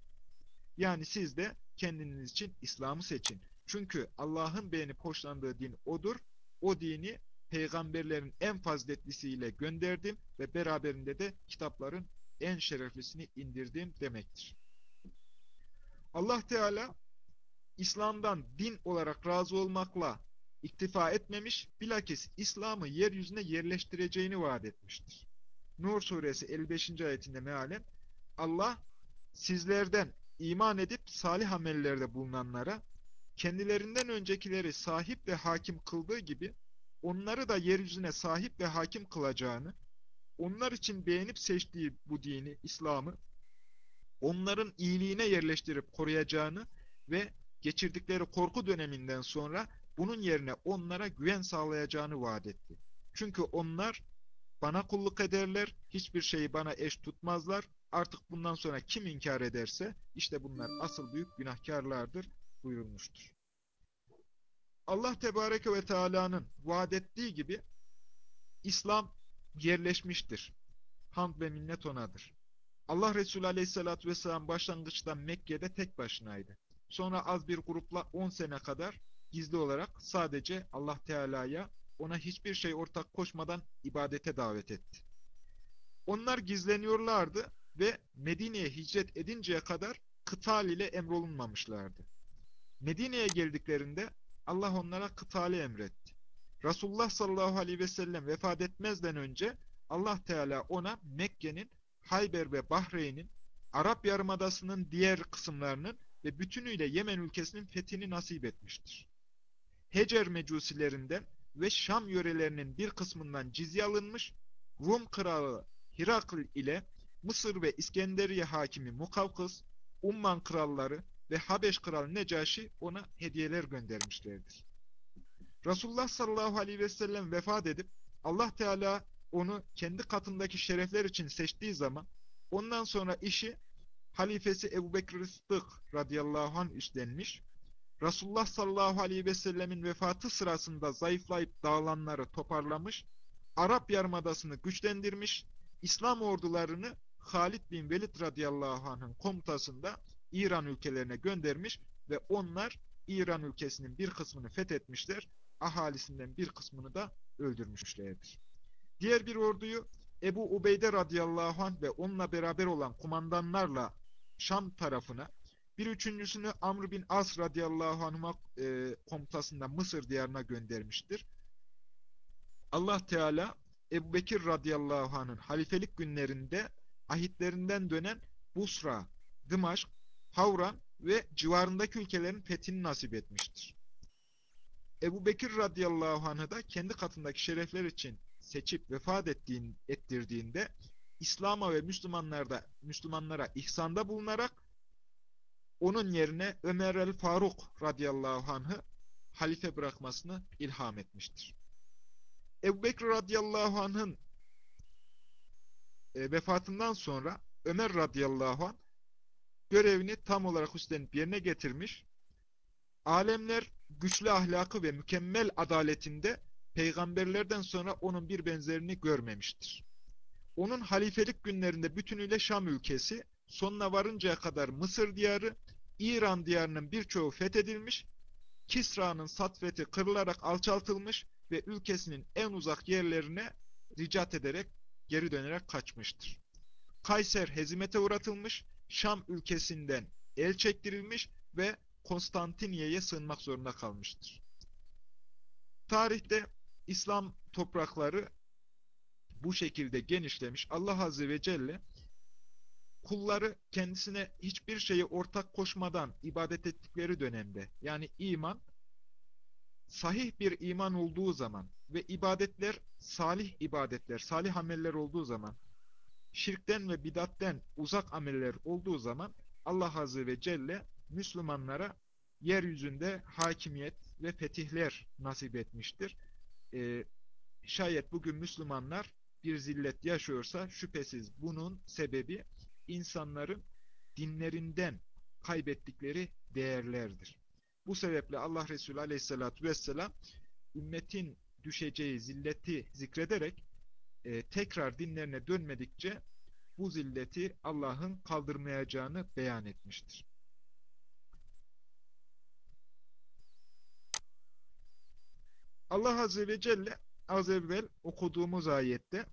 Yani siz de kendiniz için İslam'ı seçin. Çünkü Allah'ın beğenip hoşlandığı din odur. O dini peygamberlerin en faziletlisiyle gönderdim ve beraberinde de kitapların en şereflisini indirdim demektir. Allah Teala İslam'dan din olarak razı olmakla iktifa etmemiş, bilakis İslam'ı yeryüzüne yerleştireceğini vaat etmiştir. Nur suresi 55. ayetinde mealen Allah sizlerden iman edip salih amellerde bulunanlara kendilerinden öncekileri sahip ve hakim kıldığı gibi onları da yeryüzüne sahip ve hakim kılacağını, onlar için beğenip seçtiği bu dini, İslam'ı, onların iyiliğine yerleştirip koruyacağını ve geçirdikleri korku döneminden sonra bunun yerine onlara güven sağlayacağını vaat etti. Çünkü onlar bana kulluk ederler, hiçbir şeyi bana eş tutmazlar, artık bundan sonra kim inkar ederse, işte bunlar asıl büyük günahkarlardır buyurulmuştur. Allah Tebareke ve Teala'nın vaat ettiği gibi İslam yerleşmiştir. Hamd ve minnet onadır. Allah Resulü Aleyhisselatü Vesselam başlangıçta Mekke'de tek başınaydı. Sonra az bir grupla 10 sene kadar gizli olarak sadece Allah Teala'ya ona hiçbir şey ortak koşmadan ibadete davet etti. Onlar gizleniyorlardı ve Medine'ye hicret edinceye kadar kıtal ile emrolunmamışlardı. Medine'ye geldiklerinde Allah onlara kıtali emretti. Resulullah sallallahu aleyhi ve sellem vefat etmezden önce Allah Teala ona Mekke'nin, Hayber ve Bahreyn'in, Arap Yarımadası'nın diğer kısımlarının ve bütünüyle Yemen ülkesinin fethini nasip etmiştir. Hecer mecusilerinden ve Şam yörelerinin bir kısmından cizye alınmış, Rum kralı Hirakl ile Mısır ve İskenderiye hakimi Mukavkıs, Umman kralları ve Habeş kralı Necaşi ona hediyeler göndermişlerdir. Resulullah sallallahu aleyhi ve sellem vefat edip Allah Teala onu kendi katındaki şerefler için seçtiği zaman ondan sonra işi halifesi Ebu Bekir Sıddık radıyallahu anh üstlenmiş. Resulullah sallallahu aleyhi ve sellemin vefatı sırasında zayıflayıp dağılanları toparlamış, Arap Yarımadası'nı güçlendirmiş, İslam ordularını Halid bin Velid radıyallahu anh'ın komutasında İran ülkelerine göndermiş ve onlar İran ülkesinin bir kısmını fethetmişler, ahalisinden bir kısmını da öldürmüşlerdir. Diğer bir orduyu Ebu Ubeyde radıyallahu anh ve onunla beraber olan kumandanlarla Şam tarafına, bir üçüncüsünü Amr bin As radıyallahu anh'a e, komutasında Mısır diyarına göndermiştir. Allah Teala Ebu Bekir radıyallahu anh'ın halifelik günlerinde ahitlerinden dönen Busra, Dımaşk, Havran ve civarındaki ülkelerin fethini nasip etmiştir. Ebu Bekir radıyallahu anh'ı da kendi katındaki şerefler için seçip vefat ettiğin, ettirdiğinde İslam'a ve Müslümanlarda, Müslümanlara ihsanda bulunarak onun yerine Ömer el Faruk radıyallahu anh'ı halife bırakmasını ilham etmiştir. Ebu Bekir radıyallahu anh'ın e, vefatından sonra Ömer radıyallahu anh görevini tam olarak üstlenip yerine getirmiş. Alemler güçlü ahlakı ve mükemmel adaletinde peygamberlerden sonra onun bir benzerini görmemiştir. Onun halifelik günlerinde bütünüyle Şam ülkesi, sonuna varıncaya kadar Mısır diyarı, İran diyarının birçoğu fethedilmiş, Kisra'nın satveti kırılarak alçaltılmış ve ülkesinin en uzak yerlerine ricat ederek geri dönerek kaçmıştır. Kayser hezimete uğratılmış, Şam ülkesinden el çektirilmiş ve Konstantiniye'ye sığınmak zorunda kalmıştır. Tarihte İslam toprakları bu şekilde genişlemiş. Allah Azze ve Celle kulları kendisine hiçbir şeyi ortak koşmadan ibadet ettikleri dönemde yani iman sahih bir iman olduğu zaman ve ibadetler salih ibadetler, salih ameller olduğu zaman şirkten ve bidatten uzak ameller olduğu zaman Allah Azze ve Celle Müslümanlara yeryüzünde hakimiyet ve fetihler nasip etmiştir. Ee, şayet bugün Müslümanlar bir zillet yaşıyorsa şüphesiz bunun sebebi insanların dinlerinden kaybettikleri değerlerdir. Bu sebeple Allah Resulü Aleyhisselatü vesselam ümmetin düşeceği zilleti zikrederek e, tekrar dinlerine dönmedikçe bu zilleti Allah'ın kaldırmayacağını beyan etmiştir. Allah Azze ve Celle az evvel okuduğumuz ayette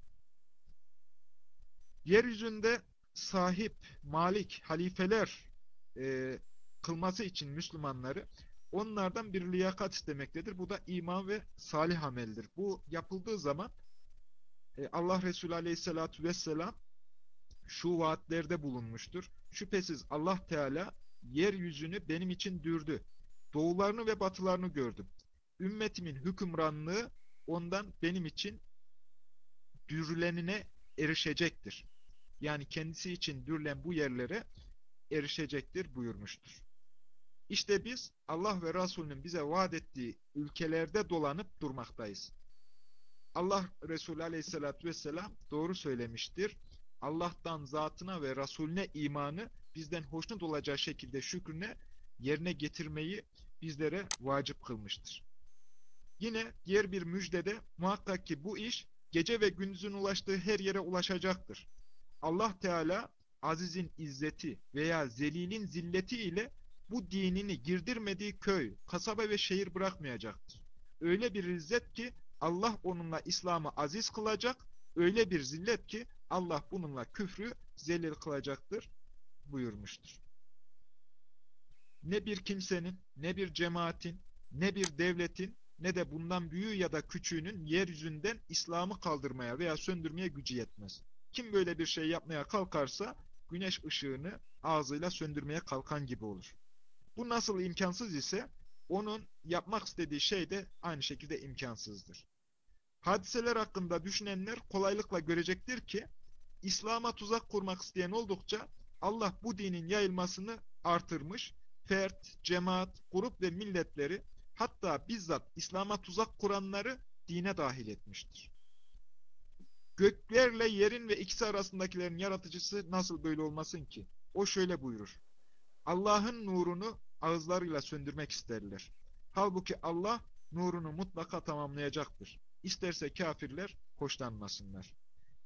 yeryüzünde sahip, malik, halifeler e, kılması için Müslümanları onlardan bir liyakat istemektedir. Bu da iman ve salih ameldir. Bu yapıldığı zaman Allah Resulü Aleyhisselatü Vesselam şu vaatlerde bulunmuştur. Şüphesiz Allah Teala yeryüzünü benim için dürdü. Doğularını ve batılarını gördüm. Ümmetimin hükümranlığı ondan benim için dürülenine erişecektir. Yani kendisi için dürülen bu yerlere erişecektir buyurmuştur. İşte biz Allah ve Resulünün bize vaat ettiği ülkelerde dolanıp durmaktayız. Allah Resulü aleyhissalatü vesselam doğru söylemiştir. Allah'tan zatına ve Resulüne imanı bizden hoşnut olacağı şekilde şükrüne yerine getirmeyi bizlere vacip kılmıştır. Yine diğer bir müjdede muhakkak ki bu iş gece ve gündüzün ulaştığı her yere ulaşacaktır. Allah Teala azizin izzeti veya zelilin zilleti ile bu dinini girdirmediği köy, kasaba ve şehir bırakmayacaktır. Öyle bir izzet ki Allah onunla İslam'ı aziz kılacak, öyle bir zillet ki Allah bununla küfrü zelil kılacaktır buyurmuştur. Ne bir kimsenin, ne bir cemaatin, ne bir devletin, ne de bundan büyüğü ya da küçüğünün yeryüzünden İslam'ı kaldırmaya veya söndürmeye gücü yetmez. Kim böyle bir şey yapmaya kalkarsa güneş ışığını ağzıyla söndürmeye kalkan gibi olur. Bu nasıl imkansız ise onun yapmak istediği şey de aynı şekilde imkansızdır. Hadiseler hakkında düşünenler kolaylıkla görecektir ki İslam'a tuzak kurmak isteyen oldukça Allah bu dinin yayılmasını artırmış. Fert, cemaat, grup ve milletleri hatta bizzat İslam'a tuzak kuranları dine dahil etmiştir. Göklerle yerin ve ikisi arasındakilerin yaratıcısı nasıl böyle olmasın ki? O şöyle buyurur. Allah'ın nurunu ağızlarıyla söndürmek isterler. Halbuki Allah nurunu mutlaka tamamlayacaktır. İsterse kafirler hoşlanmasınlar.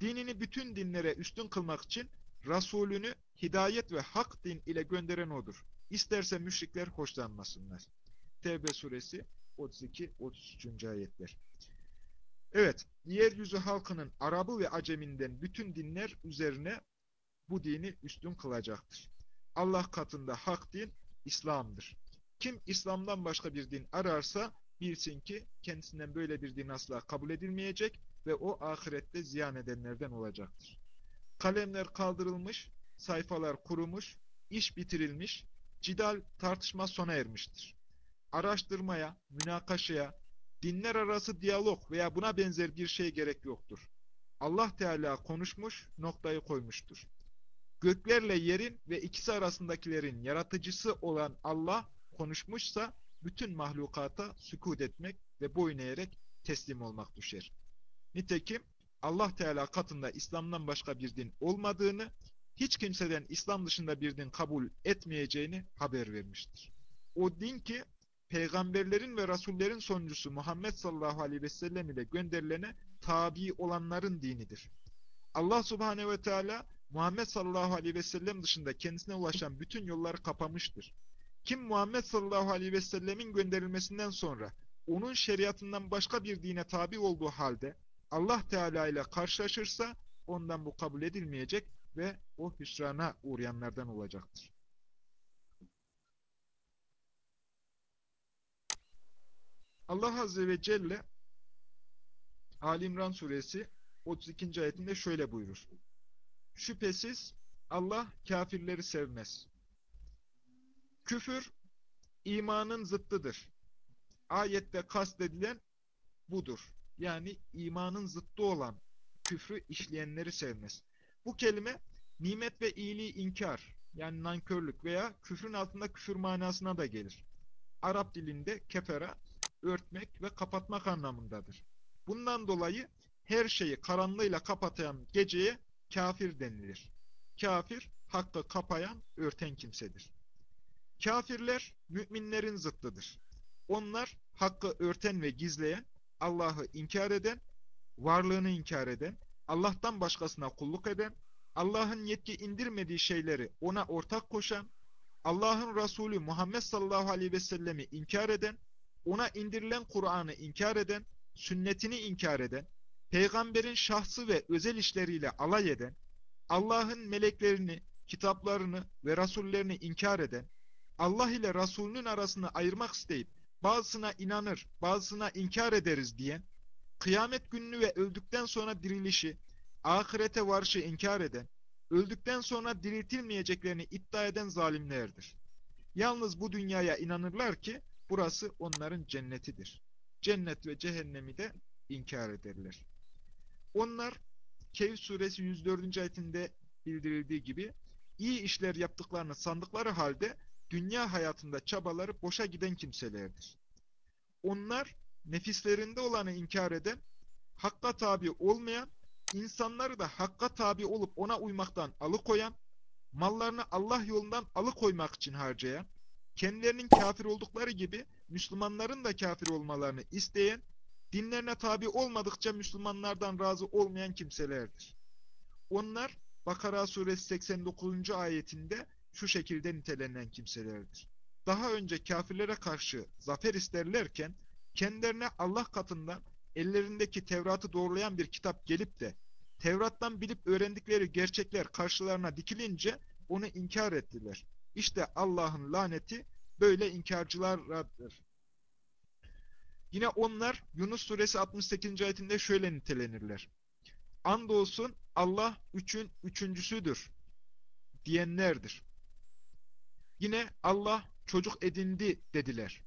Dinini bütün dinlere üstün kılmak için Resulünü hidayet ve hak din ile gönderen odur. İsterse müşrikler hoşlanmasınlar. Tevbe suresi 32-33. ayetler. Evet, yeryüzü halkının Arabı ve Aceminden bütün dinler üzerine bu dini üstün kılacaktır. Allah katında hak din İslam'dır. Kim İslam'dan başka bir din ararsa bilsin ki kendisinden böyle bir din asla kabul edilmeyecek ve o ahirette ziyan edenlerden olacaktır. Kalemler kaldırılmış, sayfalar kurumuş, iş bitirilmiş, cidal tartışma sona ermiştir. Araştırmaya, münakaşaya, dinler arası diyalog veya buna benzer bir şey gerek yoktur. Allah Teala konuşmuş, noktayı koymuştur. Göklerle yerin ve ikisi arasındakilerin yaratıcısı olan Allah konuşmuşsa bütün mahlukata sükut etmek ve boyun eğerek teslim olmak düşer. Nitekim Allah Teala katında İslam'dan başka bir din olmadığını, hiç kimseden İslam dışında bir din kabul etmeyeceğini haber vermiştir. O din ki peygamberlerin ve rasullerin sonuncusu Muhammed sallallahu aleyhi ve sellem ile gönderilene tabi olanların dinidir. Allah subhanehu ve teala Muhammed sallallahu aleyhi ve sellem dışında kendisine ulaşan bütün yolları kapamıştır. Kim Muhammed sallallahu aleyhi ve sellemin gönderilmesinden sonra onun şeriatından başka bir dine tabi olduğu halde Allah Teala ile karşılaşırsa ondan bu kabul edilmeyecek ve o hüsrana uğrayanlardan olacaktır. Allah Azze ve Celle Ali İmran suresi 32. ayetinde şöyle buyurur. Şüphesiz Allah kafirleri sevmez. Küfür imanın zıttıdır. Ayette kastedilen budur. Yani imanın zıttı olan küfrü işleyenleri sevmez. Bu kelime nimet ve iyiliği inkar yani nankörlük veya küfrün altında küfür manasına da gelir. Arap dilinde kefera örtmek ve kapatmak anlamındadır. Bundan dolayı her şeyi karanlığıyla kapatan geceye kafir denilir. Kafir, hakkı kapayan, örten kimsedir. Kafirler, müminlerin zıttıdır. Onlar, hakkı örten ve gizleyen, Allah'ı inkar eden, varlığını inkar eden, Allah'tan başkasına kulluk eden, Allah'ın yetki indirmediği şeyleri ona ortak koşan, Allah'ın Resulü Muhammed sallallahu aleyhi ve sellemi inkar eden, ona indirilen Kur'an'ı inkar eden, sünnetini inkar eden, peygamberin şahsı ve özel işleriyle alay eden, Allah'ın meleklerini, kitaplarını ve rasullerini inkar eden, Allah ile Resulünün arasını ayırmak isteyip bazısına inanır, bazısına inkar ederiz diyen, kıyamet gününü ve öldükten sonra dirilişi, ahirete varışı inkar eden, öldükten sonra diriltilmeyeceklerini iddia eden zalimlerdir. Yalnız bu dünyaya inanırlar ki burası onların cennetidir. Cennet ve cehennemi de inkar ederler. Onlar Kehf suresi 104. ayetinde bildirildiği gibi iyi işler yaptıklarını sandıkları halde dünya hayatında çabaları boşa giden kimselerdir. Onlar nefislerinde olanı inkar eden, hakka tabi olmayan, insanları da hakka tabi olup ona uymaktan alıkoyan, mallarını Allah yolundan alıkoymak için harcayan, kendilerinin kafir oldukları gibi Müslümanların da kafir olmalarını isteyen, dinlerine tabi olmadıkça Müslümanlardan razı olmayan kimselerdir. Onlar Bakara suresi 89. ayetinde şu şekilde nitelenen kimselerdir. Daha önce kafirlere karşı zafer isterlerken kendilerine Allah katından ellerindeki Tevrat'ı doğrulayan bir kitap gelip de Tevrat'tan bilip öğrendikleri gerçekler karşılarına dikilince onu inkar ettiler. İşte Allah'ın laneti böyle inkarcılardır. Yine onlar Yunus suresi 68. ayetinde şöyle nitelenirler. Andolsun Allah üçün üçüncüsüdür diyenlerdir. Yine Allah çocuk edindi dediler.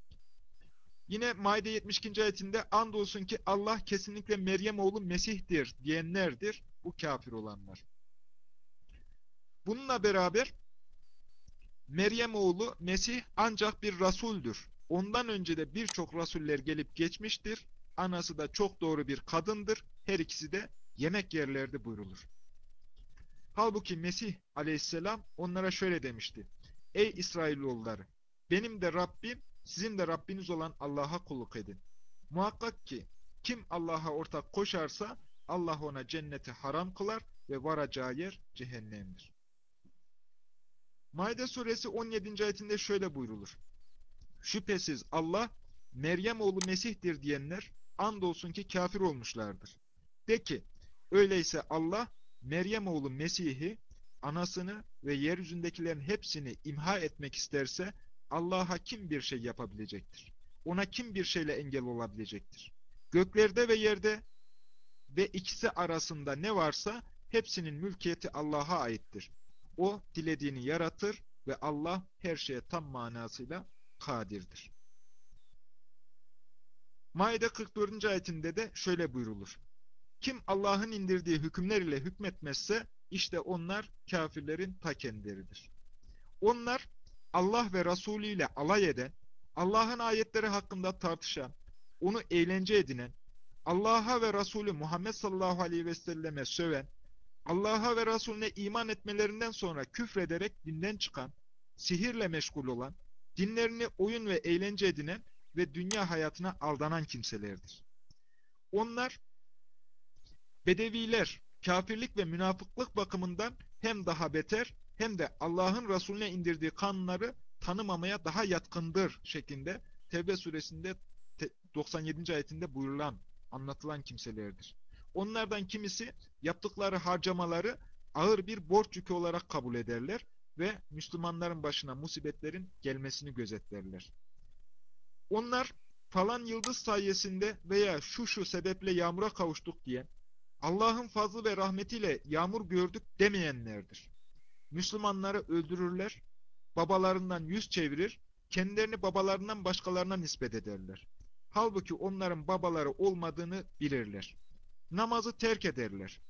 Yine Maide 72. ayetinde andolsun ki Allah kesinlikle Meryem oğlu Mesih'tir diyenlerdir bu kafir olanlar. Bununla beraber Meryem oğlu Mesih ancak bir rasuldür. Ondan önce de birçok rasuller gelip geçmiştir. Anası da çok doğru bir kadındır. Her ikisi de yemek yerlerde buyrulur. Halbuki Mesih aleyhisselam onlara şöyle demişti. Ey İsrailoğulları! Benim de Rabbim, sizin de Rabbiniz olan Allah'a kulluk edin. Muhakkak ki kim Allah'a ortak koşarsa Allah ona cenneti haram kılar ve varacağı yer cehennemdir. Maide suresi 17. ayetinde şöyle buyrulur. Şüphesiz Allah Meryem oğlu Mesih'tir diyenler andolsun ki kafir olmuşlardır. De ki öyleyse Allah Meryem oğlu Mesih'i anasını ve yeryüzündekilerin hepsini imha etmek isterse Allah'a kim bir şey yapabilecektir? Ona kim bir şeyle engel olabilecektir? Göklerde ve yerde ve ikisi arasında ne varsa hepsinin mülkiyeti Allah'a aittir. O dilediğini yaratır ve Allah her şeye tam manasıyla kadirdir. Maide 44. ayetinde de şöyle buyrulur. Kim Allah'ın indirdiği hükümler ile hükmetmezse işte onlar kafirlerin ta kendileridir. Onlar Allah ve Resulü ile alay eden, Allah'ın ayetleri hakkında tartışan, onu eğlence edinen, Allah'a ve Resulü Muhammed sallallahu aleyhi ve selleme söven, Allah'a ve Resulüne iman etmelerinden sonra küfrederek dinden çıkan, sihirle meşgul olan, dinlerini oyun ve eğlence edinen ve dünya hayatına aldanan kimselerdir. Onlar, Bedeviler, kafirlik ve münafıklık bakımından hem daha beter hem de Allah'ın Resulüne indirdiği kanunları tanımamaya daha yatkındır şeklinde Tevbe suresinde 97. ayetinde buyurulan, anlatılan kimselerdir. Onlardan kimisi yaptıkları harcamaları ağır bir borç yükü olarak kabul ederler ve Müslümanların başına musibetlerin gelmesini gözetlerler. Onlar falan yıldız sayesinde veya şu şu sebeple yağmura kavuştuk diye Allah'ın fazlı ve rahmetiyle yağmur gördük demeyenlerdir. Müslümanları öldürürler, babalarından yüz çevirir, kendilerini babalarından başkalarına nispet ederler. Halbuki onların babaları olmadığını bilirler. Namazı terk ederler.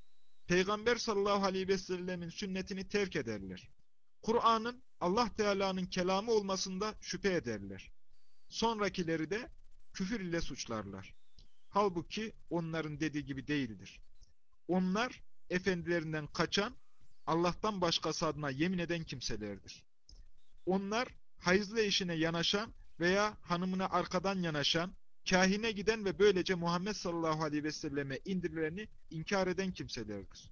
Peygamber sallallahu aleyhi ve sellemin sünnetini terk ederler. Kur'an'ın Allah Teala'nın kelamı olmasında şüphe ederler. Sonrakileri de küfür ile suçlarlar. Halbuki onların dediği gibi değildir. Onlar efendilerinden kaçan, Allah'tan başkası adına yemin eden kimselerdir. Onlar hayızlı eşine yanaşan veya hanımına arkadan yanaşan, kahine giden ve böylece Muhammed sallallahu aleyhi ve selleme indirileni inkar eden kimselerdir.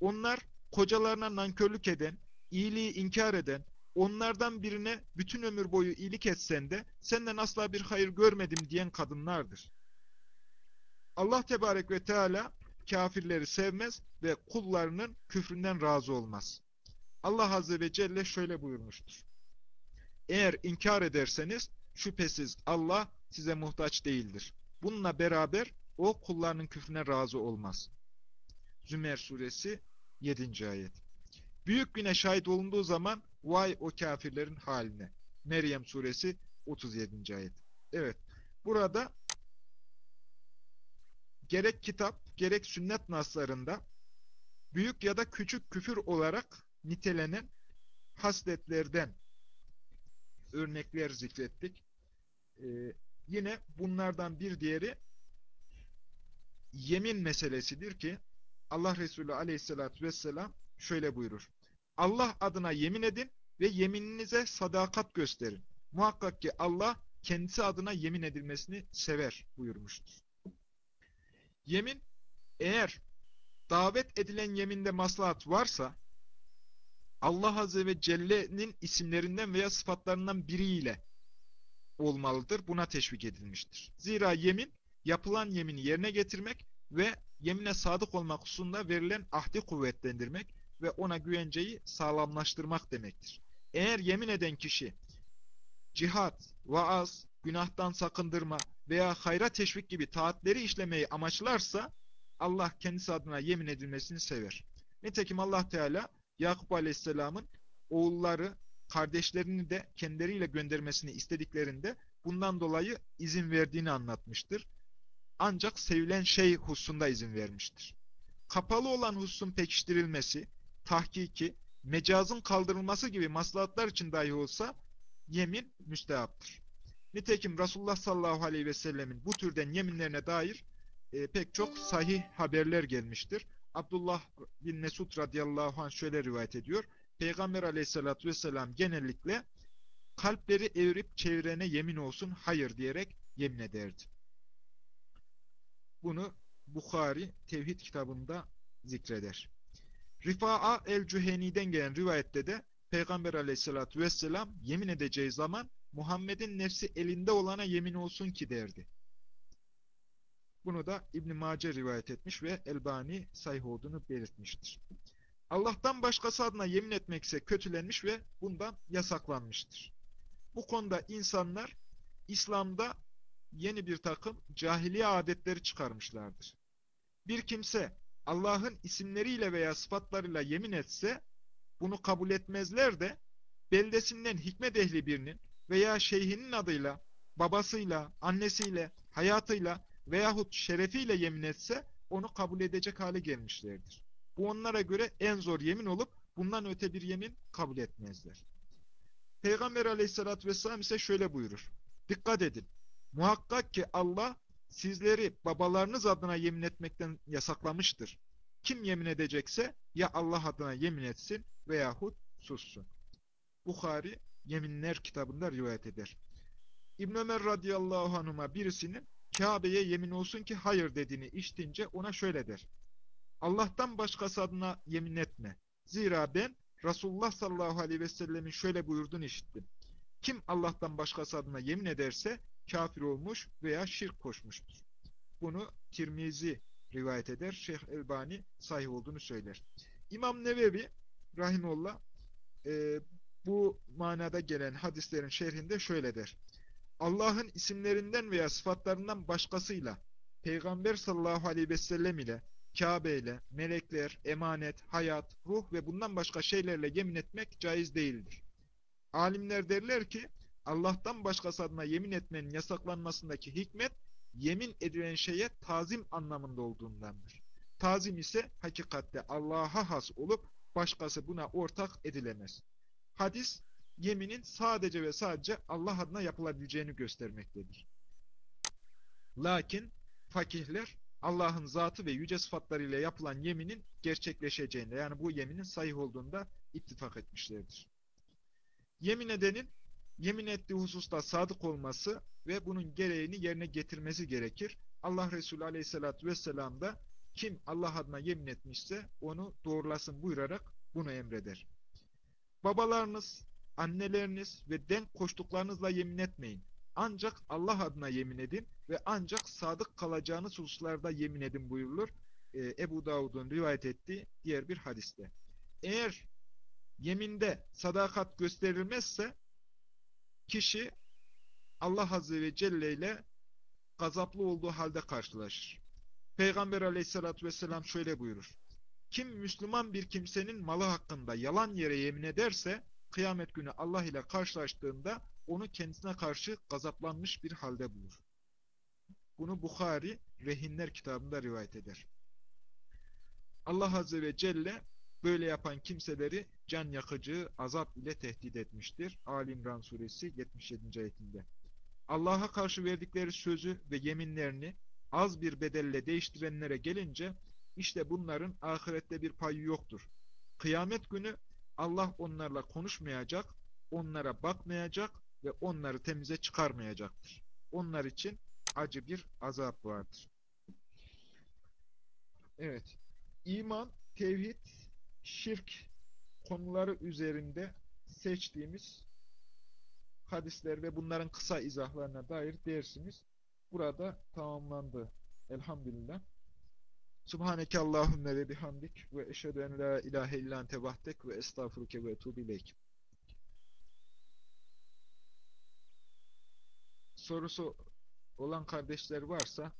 Onlar kocalarına nankörlük eden, iyiliği inkar eden, onlardan birine bütün ömür boyu iyilik etsen de senden asla bir hayır görmedim diyen kadınlardır. Allah Tebarek ve Teala kafirleri sevmez ve kullarının küfründen razı olmaz. Allah Azze ve Celle şöyle buyurmuştur. Eğer inkar ederseniz şüphesiz Allah size muhtaç değildir. Bununla beraber o kullarının küfrüne razı olmaz. Zümer suresi 7. ayet. Büyük güne şahit olunduğu zaman vay o kafirlerin haline. Meryem suresi 37. ayet. Evet. Burada gerek kitap gerek sünnet naslarında büyük ya da küçük küfür olarak nitelenen hasletlerden örnekler zikrettik. Ee, yine bunlardan bir diğeri yemin meselesidir ki Allah Resulü aleyhissalatü vesselam şöyle buyurur. Allah adına yemin edin ve yemininize sadakat gösterin. Muhakkak ki Allah kendisi adına yemin edilmesini sever buyurmuştur. Yemin eğer davet edilen yeminde maslahat varsa Allah Azze ve Celle'nin isimlerinden veya sıfatlarından biriyle olmalıdır. Buna teşvik edilmiştir. Zira yemin yapılan yemini yerine getirmek ve yemine sadık olmak hususunda verilen ahdi kuvvetlendirmek ve ona güvenceyi sağlamlaştırmak demektir. Eğer yemin eden kişi cihat, vaaz, günahtan sakındırma veya hayra teşvik gibi taatleri işlemeyi amaçlarsa Allah kendisi adına yemin edilmesini sever. Nitekim Allah Teala Yakup Aleyhisselam'ın oğulları, kardeşlerini de kendileriyle göndermesini istediklerinde bundan dolayı izin verdiğini anlatmıştır. Ancak sevilen şey hususunda izin vermiştir. Kapalı olan hususun pekiştirilmesi, tahkiki mecazın kaldırılması gibi maslahatlar için dahi olsa yemin müstehaptır. Nitekim Resulullah sallallahu aleyhi ve sellemin bu türden yeminlerine dair e, pek çok sahih haberler gelmiştir. Abdullah bin Mesud radıyallahu anh şöyle rivayet ediyor. Peygamber aleyhissalatü vesselam genellikle kalpleri evirip çevirene yemin olsun hayır diyerek yemin ederdi. Bunu Bukhari Tevhid kitabında zikreder. Rifa'a el-Cüheni'den gelen rivayette de Peygamber aleyhissalatü vesselam yemin edeceği zaman Muhammed'in nefsi elinde olana yemin olsun ki derdi. Bunu da İbn Mace rivayet etmiş ve Elbani sahih olduğunu belirtmiştir. Allah'tan başkası adına yemin etmek ise kötülenmiş ve bundan yasaklanmıştır. Bu konuda insanlar İslam'da yeni bir takım cahiliye adetleri çıkarmışlardır. Bir kimse Allah'ın isimleriyle veya sıfatlarıyla yemin etse bunu kabul etmezler de beldesinden hikmet ehli birinin veya şeyhinin adıyla, babasıyla, annesiyle, hayatıyla veyahut şerefiyle yemin etse onu kabul edecek hale gelmişlerdir. Bu onlara göre en zor yemin olup bundan öte bir yemin kabul etmezler. Peygamber aleyhissalatü vesselam ise şöyle buyurur. Dikkat edin. Muhakkak ki Allah sizleri babalarınız adına yemin etmekten yasaklamıştır. Kim yemin edecekse ya Allah adına yemin etsin veyahut sussun. Bukhari Yeminler kitabında rivayet eder. İbn Ömer radıyallahu anhuma birisinin Kabe'ye yemin olsun ki hayır dediğini işitince ona şöyle der. Allah'tan başkası adına yemin etme. Zira ben Resulullah sallallahu aleyhi ve sellemin şöyle buyurduğunu işittim. Kim Allah'tan başkası adına yemin ederse kafir olmuş veya şirk koşmuştur. Bunu Tirmizi rivayet eder. Şeyh Elbani sahih olduğunu söyler. İmam Nevevi rahimullah e, bu manada gelen hadislerin şerhinde şöyle der. Allah'ın isimlerinden veya sıfatlarından başkasıyla Peygamber sallallahu aleyhi ve sellem ile Kabe ile, melekler, emanet, hayat, ruh ve bundan başka şeylerle yemin etmek caiz değildir. Alimler derler ki Allah'tan başkası adına yemin etmenin yasaklanmasındaki hikmet yemin edilen şeye tazim anlamında olduğundandır. Tazim ise hakikatte Allah'a has olup başkası buna ortak edilemez. Hadis yeminin sadece ve sadece Allah adına yapılabileceğini göstermektedir. Lakin fakihler Allah'ın zatı ve yüce sıfatlarıyla yapılan yeminin gerçekleşeceğinde yani bu yeminin sahih olduğunda ittifak etmişlerdir. Yemin edenin yemin ettiği hususta sadık olması ve bunun gereğini yerine getirmesi gerekir. Allah Resulü aleyhissalatü vesselam da kim Allah adına yemin etmişse onu doğrulasın buyurarak bunu emreder. Babalarınız, anneleriniz ve denk koştuklarınızla yemin etmeyin. Ancak Allah adına yemin edin ve ancak sadık kalacağınız hususlarda yemin edin buyurulur. Ee, Ebu Davud'un rivayet ettiği diğer bir hadiste. Eğer yeminde sadakat gösterilmezse kişi Allah Azze ve Celle ile gazaplı olduğu halde karşılaşır. Peygamber aleyhissalatü vesselam şöyle buyurur. Kim Müslüman bir kimsenin malı hakkında yalan yere yemin ederse, kıyamet günü Allah ile karşılaştığında onu kendisine karşı gazaplanmış bir halde bulur. Bunu Bukhari Rehinler kitabında rivayet eder. Allah Azze ve Celle böyle yapan kimseleri can yakıcı azap ile tehdit etmiştir. Ali İmran suresi 77. ayetinde. Allah'a karşı verdikleri sözü ve yeminlerini az bir bedelle değiştirenlere gelince işte bunların ahirette bir payı yoktur. Kıyamet günü Allah onlarla konuşmayacak, onlara bakmayacak ve onları temize çıkarmayacaktır. Onlar için acı bir azap vardır. Evet. İman, tevhid, şirk konuları üzerinde seçtiğimiz hadisler ve bunların kısa izahlarına dair dersimiz burada tamamlandı. Elhamdülillah. Subhaneke Allahümme ve bihamdik ve eşhedü en la ilahe illa ente vahdek ve estağfuruke ve etubu ileyk. Sorusu olan kardeşler varsa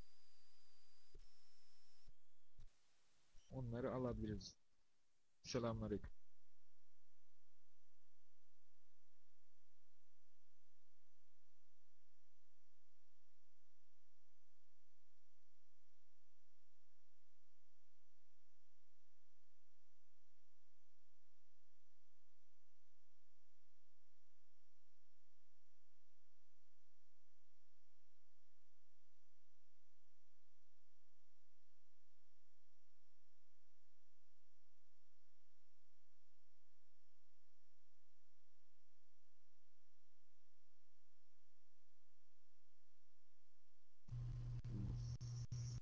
onları alabiliriz. Selamünaleyküm.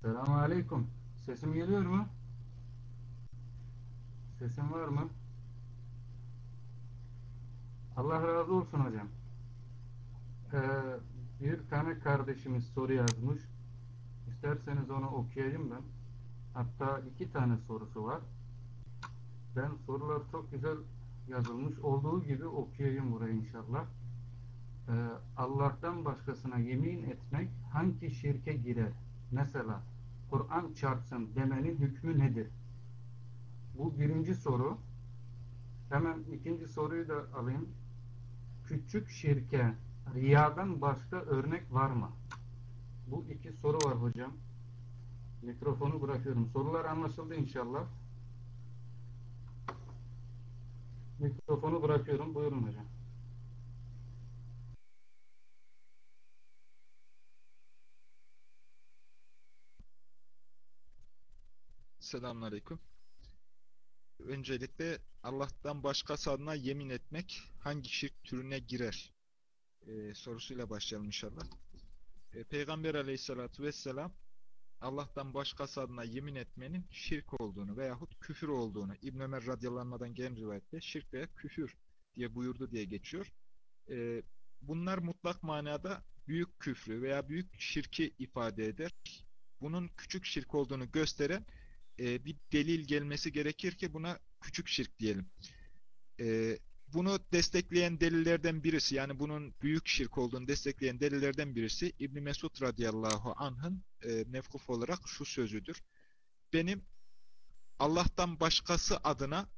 Selamun Aleyküm. Sesim geliyor mu? Sesim var mı? Allah razı olsun hocam. Ee, bir tane kardeşimiz soru yazmış. İsterseniz onu okuyayım ben. Hatta iki tane sorusu var. Ben sorular çok güzel yazılmış olduğu gibi okuyayım burayı inşallah. Ee, Allah'tan başkasına yemin etmek hangi şirke girer? Mesela Kur'an çarpsın demenin hükmü nedir? Bu birinci soru. Hemen ikinci soruyu da alayım. Küçük şirke riyadan başka örnek var mı? Bu iki soru var hocam. Mikrofonu bırakıyorum. Sorular anlaşıldı inşallah. Mikrofonu bırakıyorum. Buyurun hocam. Selamünaleyküm. Öncelikle Allah'tan başkası adına yemin etmek hangi şirk türüne girer? Ee, sorusuyla başlayalım inşallah. Ee, Peygamber aleyhissalatü vesselam Allah'tan başkası adına yemin etmenin şirk olduğunu veyahut küfür olduğunu İbn Ömer radıyallahu anh'dan gelen rivayette şirk veya küfür diye buyurdu diye geçiyor. Ee, bunlar mutlak manada büyük küfrü veya büyük şirki ifade eder. Bunun küçük şirk olduğunu gösteren e, bir delil gelmesi gerekir ki buna küçük şirk diyelim. E, bunu destekleyen delillerden birisi yani bunun büyük şirk olduğunu destekleyen delillerden birisi İbn Mesud radıyallahu anh'ın e, mevkuf olarak şu sözüdür. Benim Allah'tan başkası adına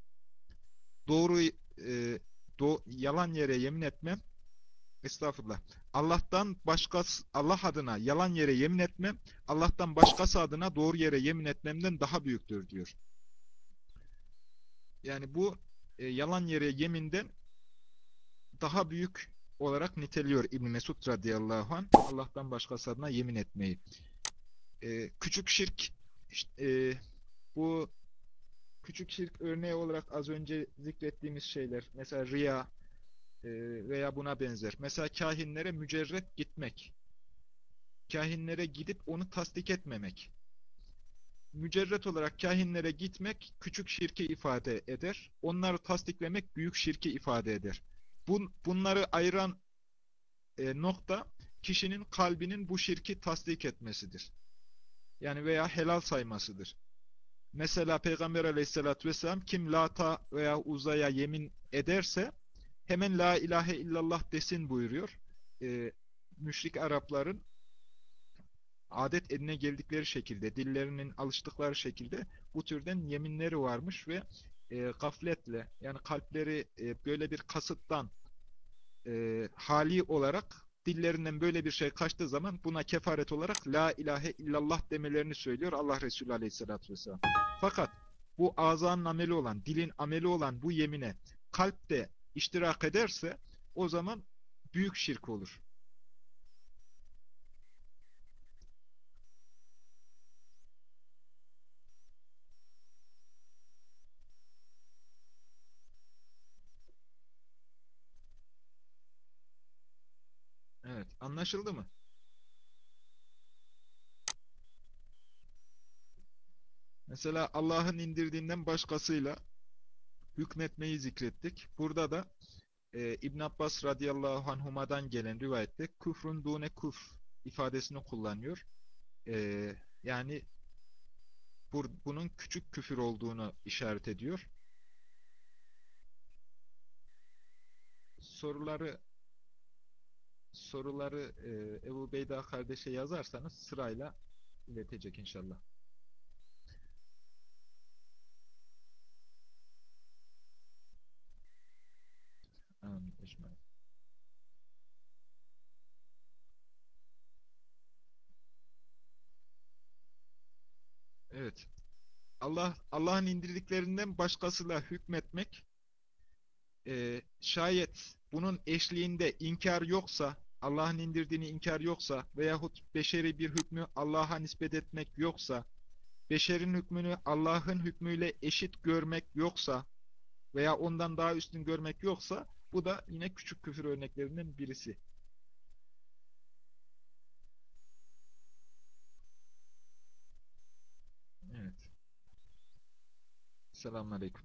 doğru e, do, yalan yere yemin etmem Estağfurullah. Allah'tan başkası Allah adına yalan yere yemin etmem, Allah'tan başkası adına doğru yere yemin etmemden daha büyüktür diyor. Yani bu e, yalan yere yeminden daha büyük olarak niteliyor İbn Mesud radıyallahu anh Allah'tan başkası adına yemin etmeyi. E, küçük şirk e, bu küçük şirk örneği olarak az önce zikrettiğimiz şeyler mesela riya veya buna benzer. Mesela kahinlere mücerret gitmek. Kahinlere gidip onu tasdik etmemek. Mücerret olarak kahinlere gitmek küçük şirki ifade eder. Onları tasdiklemek büyük şirki ifade eder. Bun, bunları ayıran e, nokta kişinin kalbinin bu şirki tasdik etmesidir. Yani veya helal saymasıdır. Mesela Peygamber aleyhissalatü vesselam kim lata veya uzaya yemin ederse hemen la ilahe illallah desin buyuruyor. E, müşrik Arapların adet edine geldikleri şekilde, dillerinin alıştıkları şekilde bu türden yeminleri varmış ve e, gafletle yani kalpleri e, böyle bir kasıttan e, hali olarak dillerinden böyle bir şey kaçtığı zaman buna kefaret olarak la ilahe illallah demelerini söylüyor Allah Resulü aleyhissalatü vesselam. Fakat bu azanın ameli olan, dilin ameli olan bu yemine kalpte iştirak ederse o zaman büyük şirk olur. Evet, anlaşıldı mı? Mesela Allah'ın indirdiğinden başkasıyla hükmetmeyi zikrettik. Burada da e, İbn Abbas radıyallahu anhuma'dan gelen rivayette küfrün dune küfr ifadesini kullanıyor. E, yani bu, bunun küçük küfür olduğunu işaret ediyor. Soruları soruları e, Ebu Beyda kardeşe yazarsanız sırayla iletecek inşallah. Amin. Ecmaîn. Evet. Allah Allah'ın indirdiklerinden başkasıyla hükmetmek e, şayet bunun eşliğinde inkar yoksa Allah'ın indirdiğini inkar yoksa veyahut beşeri bir hükmü Allah'a nispet etmek yoksa beşerin hükmünü Allah'ın hükmüyle eşit görmek yoksa veya ondan daha üstün görmek yoksa bu da yine küçük küfür örneklerinden birisi. Selamünaleyküm.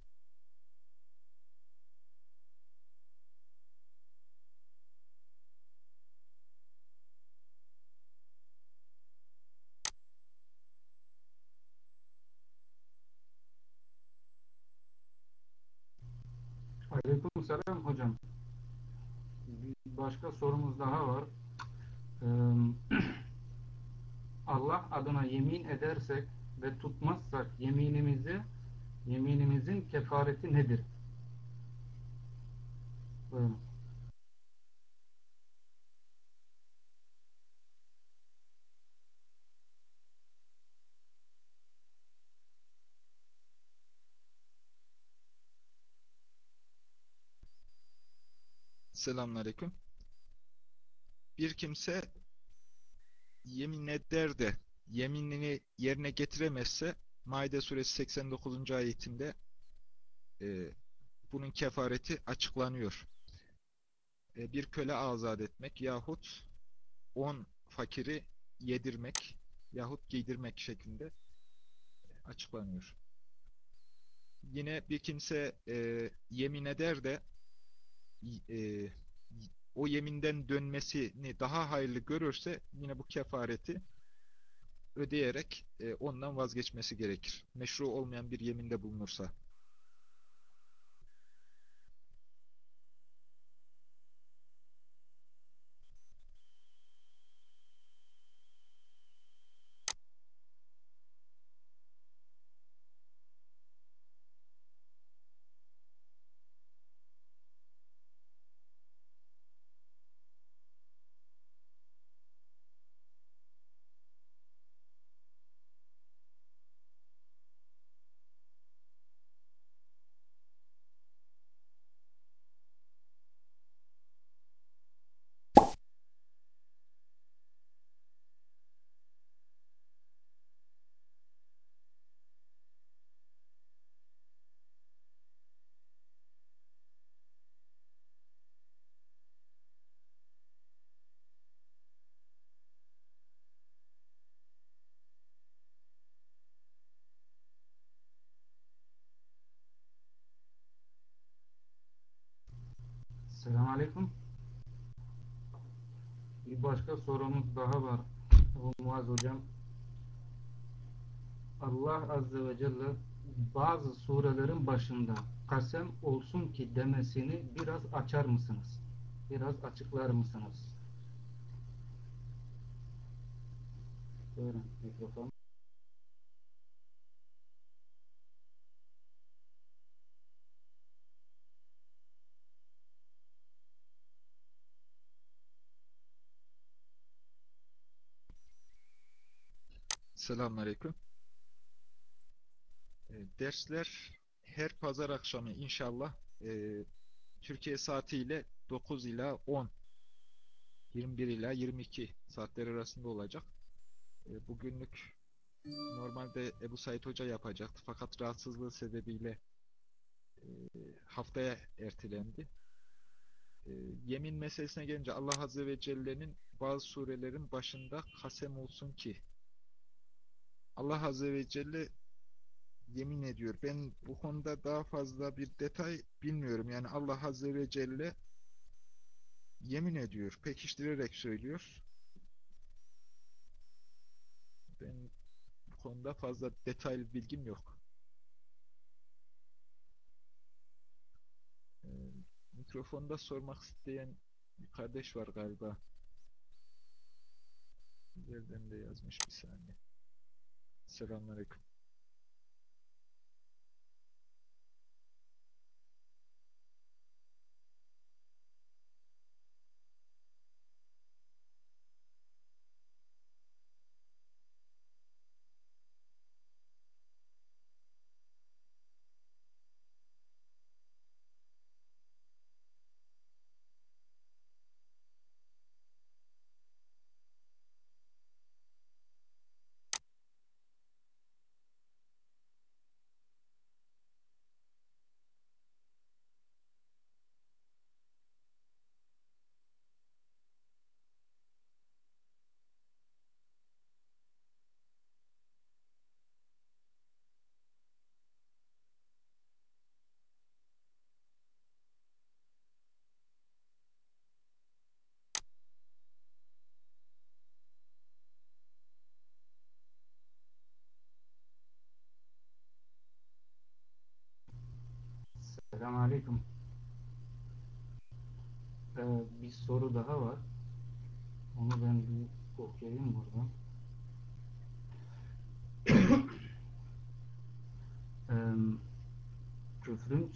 Aleykümselam hocam. Bir başka sorumuz daha var. Allah adına yemin edersek ve tutmazsak yeminimizi yeminimizin kefareti nedir? Buyurun. Selamünaleyküm. Bir kimse yemin eder de yeminini yerine getiremezse Maide suresi 89. ayetinde e, bunun kefareti açıklanıyor. E, bir köle azat etmek yahut 10 fakiri yedirmek yahut giydirmek şeklinde açıklanıyor. Yine bir kimse e, yemin eder de e, o yeminden dönmesini daha hayırlı görürse yine bu kefareti ödeyerek e, ondan vazgeçmesi gerekir. Meşru olmayan bir yeminde bulunursa. Selamünaleyküm. Bir başka sorumuz daha var. Ebu Muaz hocam. Allah Azze ve Celle bazı surelerin başında kasem olsun ki demesini biraz açar mısınız? Biraz açıklar mısınız? Buyurun mikrofon. Selamünaleyküm. E, dersler her pazar akşamı inşallah e, Türkiye saatiyle 9 ila 10 21 ila 22 saatler arasında olacak. E, bugünlük normalde Ebu Said Hoca yapacaktı fakat rahatsızlığı sebebiyle e, haftaya ertelendi. E, yemin meselesine gelince Allah Azze ve Celle'nin bazı surelerin başında kasem olsun ki Allah Azze ve Celle yemin ediyor. Ben bu konuda daha fazla bir detay bilmiyorum. Yani Allah Azze ve Celle yemin ediyor. Pekiştirerek söylüyor. Ben bu konuda fazla detaylı bilgim yok. Ee, mikrofonda sormak isteyen bir kardeş var galiba. Yerden de yazmış bir saniye. Selamünaleyküm.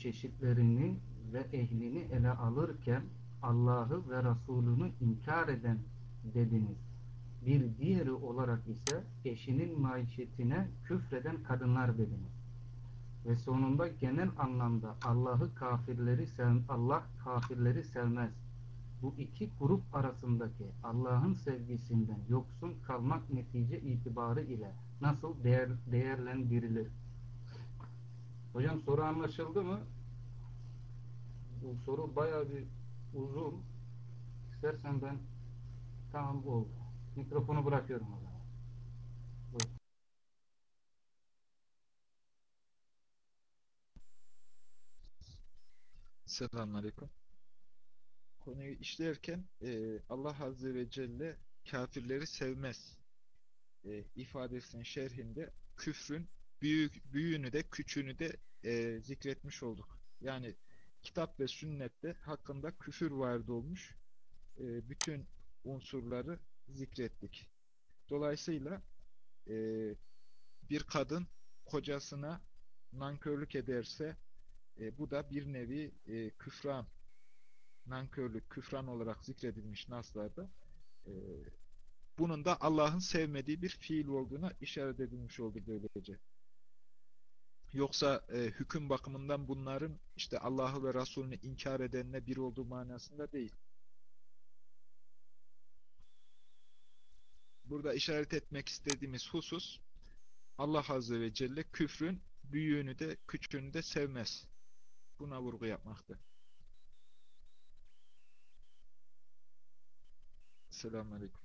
Çeşitlerini ve ehlini ele alırken Allah'ı ve Resulünü inkar eden dediniz. Bir diğeri olarak ise eşinin maişetine küfreden kadınlar dediniz. Ve sonunda genel anlamda Allah'ı kafirleri sev Allah kafirleri sevmez. Bu iki grup arasındaki Allah'ın sevgisinden yoksun kalmak netice itibarı ile nasıl değer, değerlendirilir? Hocam soru anlaşıldı mı? Bu soru bayağı bir uzun. İstersen ben tamam oldu. Mikrofonu bırakıyorum o zaman. Buyurun. Selamünaleyküm. Konuyu işlerken e, Allah Azze ve Celle kafirleri sevmez e, ifadesinin şerhinde küfrün büyük, büyüğünü de küçüğünü de e, zikretmiş olduk. Yani kitap ve sünnette hakkında küfür vardı olmuş. E, bütün unsurları zikrettik. Dolayısıyla e, bir kadın kocasına nankörlük ederse e, bu da bir nevi e, küfran, nankörlük, küfran olarak zikredilmiş naslarda. E, bunun da Allah'ın sevmediği bir fiil olduğuna işaret edilmiş oldu böylece. Yoksa e, hüküm bakımından bunların işte Allah'ı ve Resulünü inkar edenle bir olduğu manasında değil. Burada işaret etmek istediğimiz husus Allah Azze ve Celle küfrün büyüğünü de küçüğünü de sevmez. Buna vurgu yapmakta. Selamünaleyküm. Ses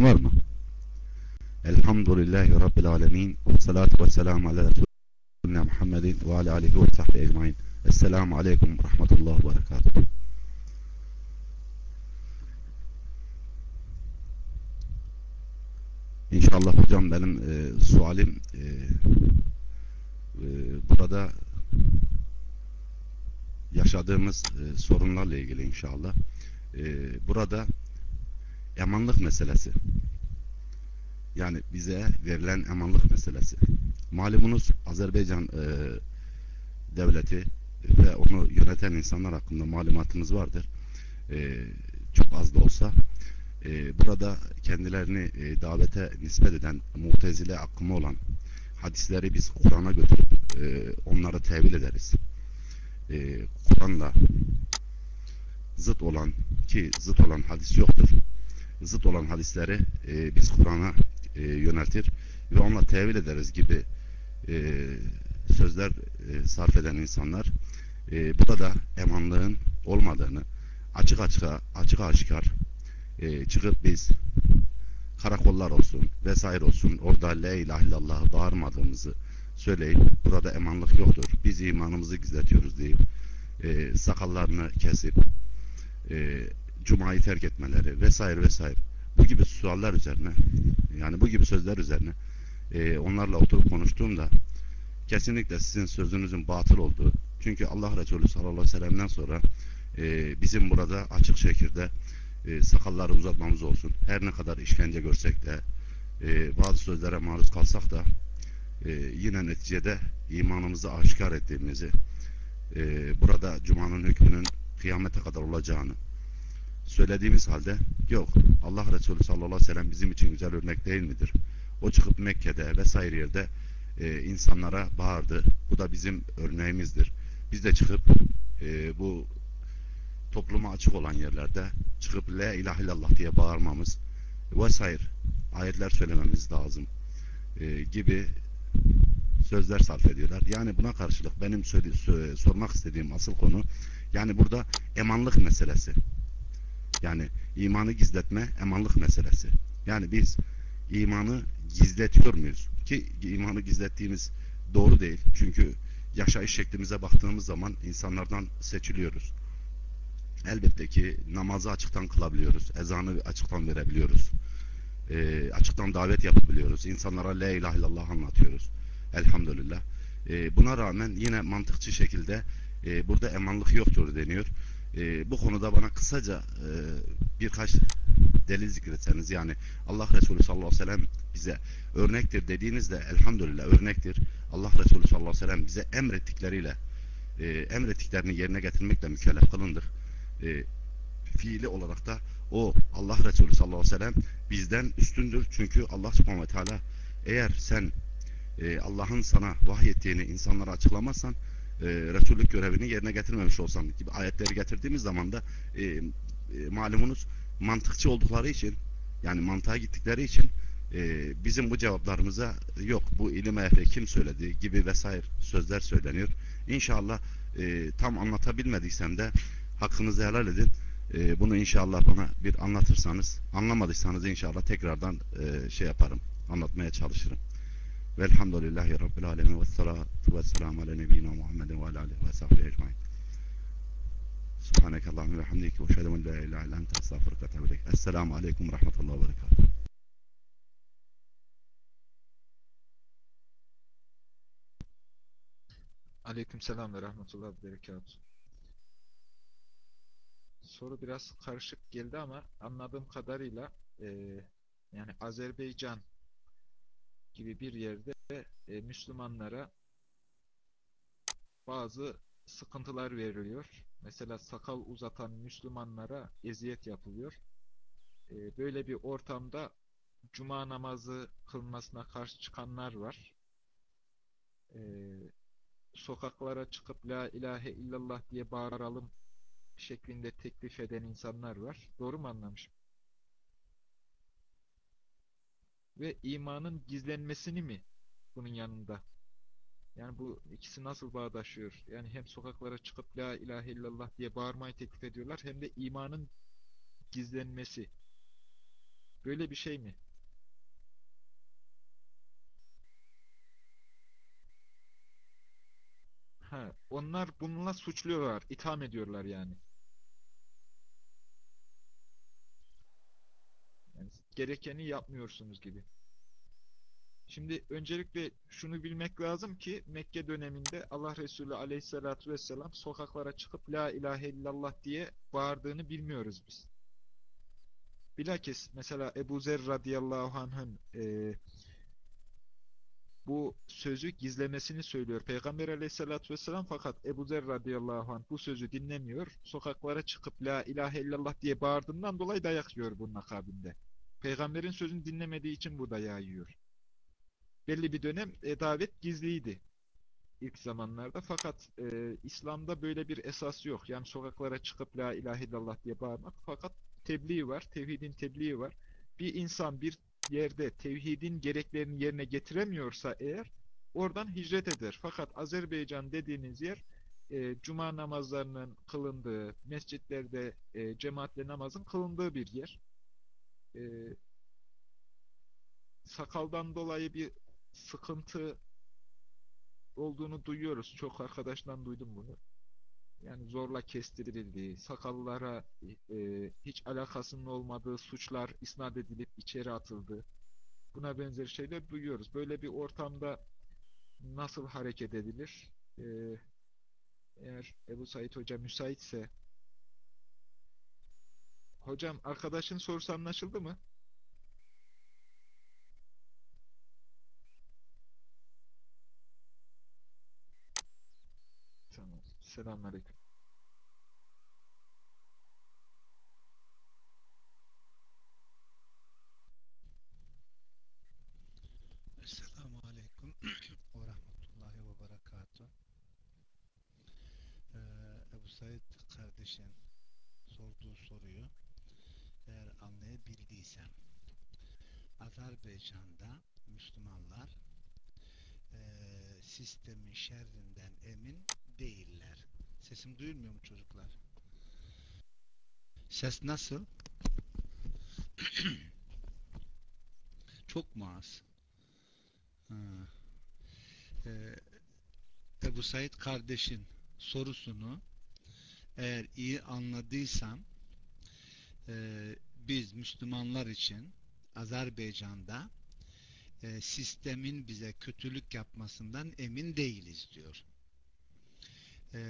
şu an var mı? Elhamdülillahi Rabbil alemin. Ve salatu ve selamu ala Resulüne Muhammedin ve ala alihi ve sahbihi ecmain. Esselamu aleyküm ve rahmetullahi ve berekatuhu. İnşallah hocam benim e, sualim e, e, burada yaşadığımız e, sorunlarla ilgili inşallah. E, burada emanlık meselesi. Yani bize verilen emanlık meselesi. Malumunuz Azerbaycan e, devleti ve onu yöneten insanlar hakkında malumatımız vardır. E, çok az da olsa. E, burada kendilerini e, davete nispet eden mutezile akımı olan hadisleri biz Kur'an'a götürüp e, onları tevil ederiz. E, Kur'an'la zıt olan ki zıt olan hadis yoktur. Zıt olan hadisleri e, biz Kur'an'a e, yöneltir ve onunla tevil ederiz gibi e, sözler e, sarf eden insanlar e, burada emanlığın olmadığını açık açık açık aşikar e, çıkıp biz karakollar olsun vesaire olsun orada la ilahe illallah bağırmadığımızı söyleyip burada emanlık yoktur. Biz imanımızı gizletiyoruz deyip e, sakallarını kesip e, cumayı terk etmeleri vesaire vesaire bu gibi sualler üzerine yani bu gibi sözler üzerine e, onlarla oturup konuştuğumda kesinlikle sizin sözünüzün batıl olduğu çünkü Allah Resulü sallallahu aleyhi ve sellem'den sonra e, bizim burada açık şekilde e, sakalları uzatmamız olsun. Her ne kadar işkence görsek de e, bazı sözlere maruz kalsak da e, yine neticede imanımızı aşikar ettiğimizi e, burada Cuma'nın hükmünün kıyamete kadar olacağını söylediğimiz halde yok Allah Resulü sallallahu aleyhi ve sellem bizim için güzel örnek değil midir? O çıkıp Mekke'de vesaire yerde e, insanlara bağırdı. Bu da bizim örneğimizdir. Biz de çıkıp e, bu topluma açık olan yerlerde çıkıp la ilahe illallah diye bağırmamız vesaire ayetler söylememiz lazım e, gibi sözler sarf ediyorlar. Yani buna karşılık benim sormak istediğim asıl konu yani burada emanlık meselesi. Yani imanı gizletme emanlık meselesi. Yani biz imanı gizletiyor muyuz? Ki imanı gizlettiğimiz doğru değil. Çünkü yaşayış şeklimize baktığımız zaman insanlardan seçiliyoruz. Elbette ki namazı açıktan kılabiliyoruz. Ezanı açıktan verebiliyoruz. E, açıktan davet yapabiliyoruz. İnsanlara la ilahe illallah anlatıyoruz. Elhamdülillah. E, buna rağmen yine mantıkçı şekilde e, burada emanlık yoktur deniyor. E, bu konuda bana kısaca e, birkaç delil zikretseniz yani Allah Resulü sallallahu aleyhi ve sellem bize örnektir dediğinizde elhamdülillah örnektir. Allah Resulü sallallahu aleyhi ve sellem bize emrettikleriyle e, emrettiklerini yerine getirmekle mükellef kılındık. E, fiili olarak da o Allah Resulü sallallahu aleyhi ve sellem bizden üstündür. Çünkü Allah subhanahu ve teala eğer sen e, Allah'ın sana vahyettiğini insanlara açıklamazsan e, Resullük görevini yerine getirmemiş olsan gibi ayetleri getirdiğimiz zaman da e, e, malumunuz mantıkçı oldukları için yani mantığa gittikleri için e, bizim bu cevaplarımıza yok bu ilim ehli kim söyledi gibi vesaire sözler söyleniyor. İnşallah e, tam anlatabilmediysem de hakkınızı helal edin. E, bunu inşallah bana bir anlatırsanız anlamadıysanız inşallah tekrardan e, şey yaparım anlatmaya çalışırım. Velhamdülillahi Rabbil Alemin ve salatu ve selamu ala nebiyyina Muhammedin ve ala alihi ve sahbihi ecmain. Subhaneke Allahümme ve hamdike ve şehadu en la ilahe illa ente estağfiruke ve etûbü. Esselamu aleyküm ve rahmetullahi ve berekatuhu. Aleykümselam ve rahmetullah ve berekatuhu. Soru biraz karışık geldi ama anladığım kadarıyla e, yani Azerbaycan gibi bir yerde e, Müslümanlara bazı sıkıntılar veriliyor. Mesela sakal uzatan Müslümanlara eziyet yapılıyor. E, böyle bir ortamda cuma namazı kılmasına karşı çıkanlar var. E, sokaklara çıkıp la ilahe illallah diye bağıralım şeklinde teklif eden insanlar var. Doğru mu anlamışım? Ve imanın gizlenmesini mi bunun yanında? Yani bu ikisi nasıl bağdaşıyor? Yani hem sokaklara çıkıp la ilahe illallah diye bağırmayı teklif ediyorlar hem de imanın gizlenmesi. Böyle bir şey mi? Ha, onlar bununla suçluyorlar, itham ediyorlar yani. Yani gerekeni yapmıyorsunuz gibi. Şimdi öncelikle şunu bilmek lazım ki Mekke döneminde Allah Resulü aleyhissalatü vesselam sokaklara çıkıp La ilahe illallah diye bağırdığını bilmiyoruz biz. Bilakis mesela Ebu Zer radıyallahu anh'ın e, bu sözü gizlemesini söylüyor Peygamber aleyhissalatü vesselam fakat Ebu Zer radıyallahu anh bu sözü dinlemiyor. Sokaklara çıkıp La ilahe illallah diye bağırdığından dolayı dayak yiyor bunun akabinde. Peygamberin sözünü dinlemediği için bu dayağı yiyor belli bir dönem e, davet gizliydi. ilk zamanlarda. Fakat e, İslam'da böyle bir esas yok. Yani sokaklara çıkıp La ilahe illallah diye bağırmak. Fakat tebliğ var, tevhidin tebliği var. Bir insan bir yerde tevhidin gereklerini yerine getiremiyorsa eğer oradan hicret eder. Fakat Azerbaycan dediğiniz yer e, cuma namazlarının kılındığı, mescitlerde e, cemaatle namazın kılındığı bir yer. E, sakaldan dolayı bir sıkıntı olduğunu duyuyoruz. Çok arkadaştan duydum bunu. Yani zorla kestirildiği, sakallara e, hiç alakasının olmadığı suçlar isnat edilip içeri atıldığı, buna benzer şeyler duyuyoruz. Böyle bir ortamda nasıl hareket edilir? E, eğer Ebu Said Hoca müsaitse Hocam arkadaşın sorusu anlaşıldı mı? Tamam. Selamünaleyküm. Esselamu Aleyküm ve Rahmetullahi ve Berekatuhu. Ee, Ebu Said kardeşin sorduğu soruyu eğer anlayabildiysem Azerbaycan'da Müslümanlar eee, sistemin şerrinden emin değiller. Sesim duyulmuyor mu çocuklar? Ses nasıl? Çok mu az? Ha. Ee, Ebu Said kardeşin sorusunu eğer iyi anladıysam e, biz Müslümanlar için Azerbaycan'da e, sistemin bize kötülük yapmasından emin değiliz diyor. E,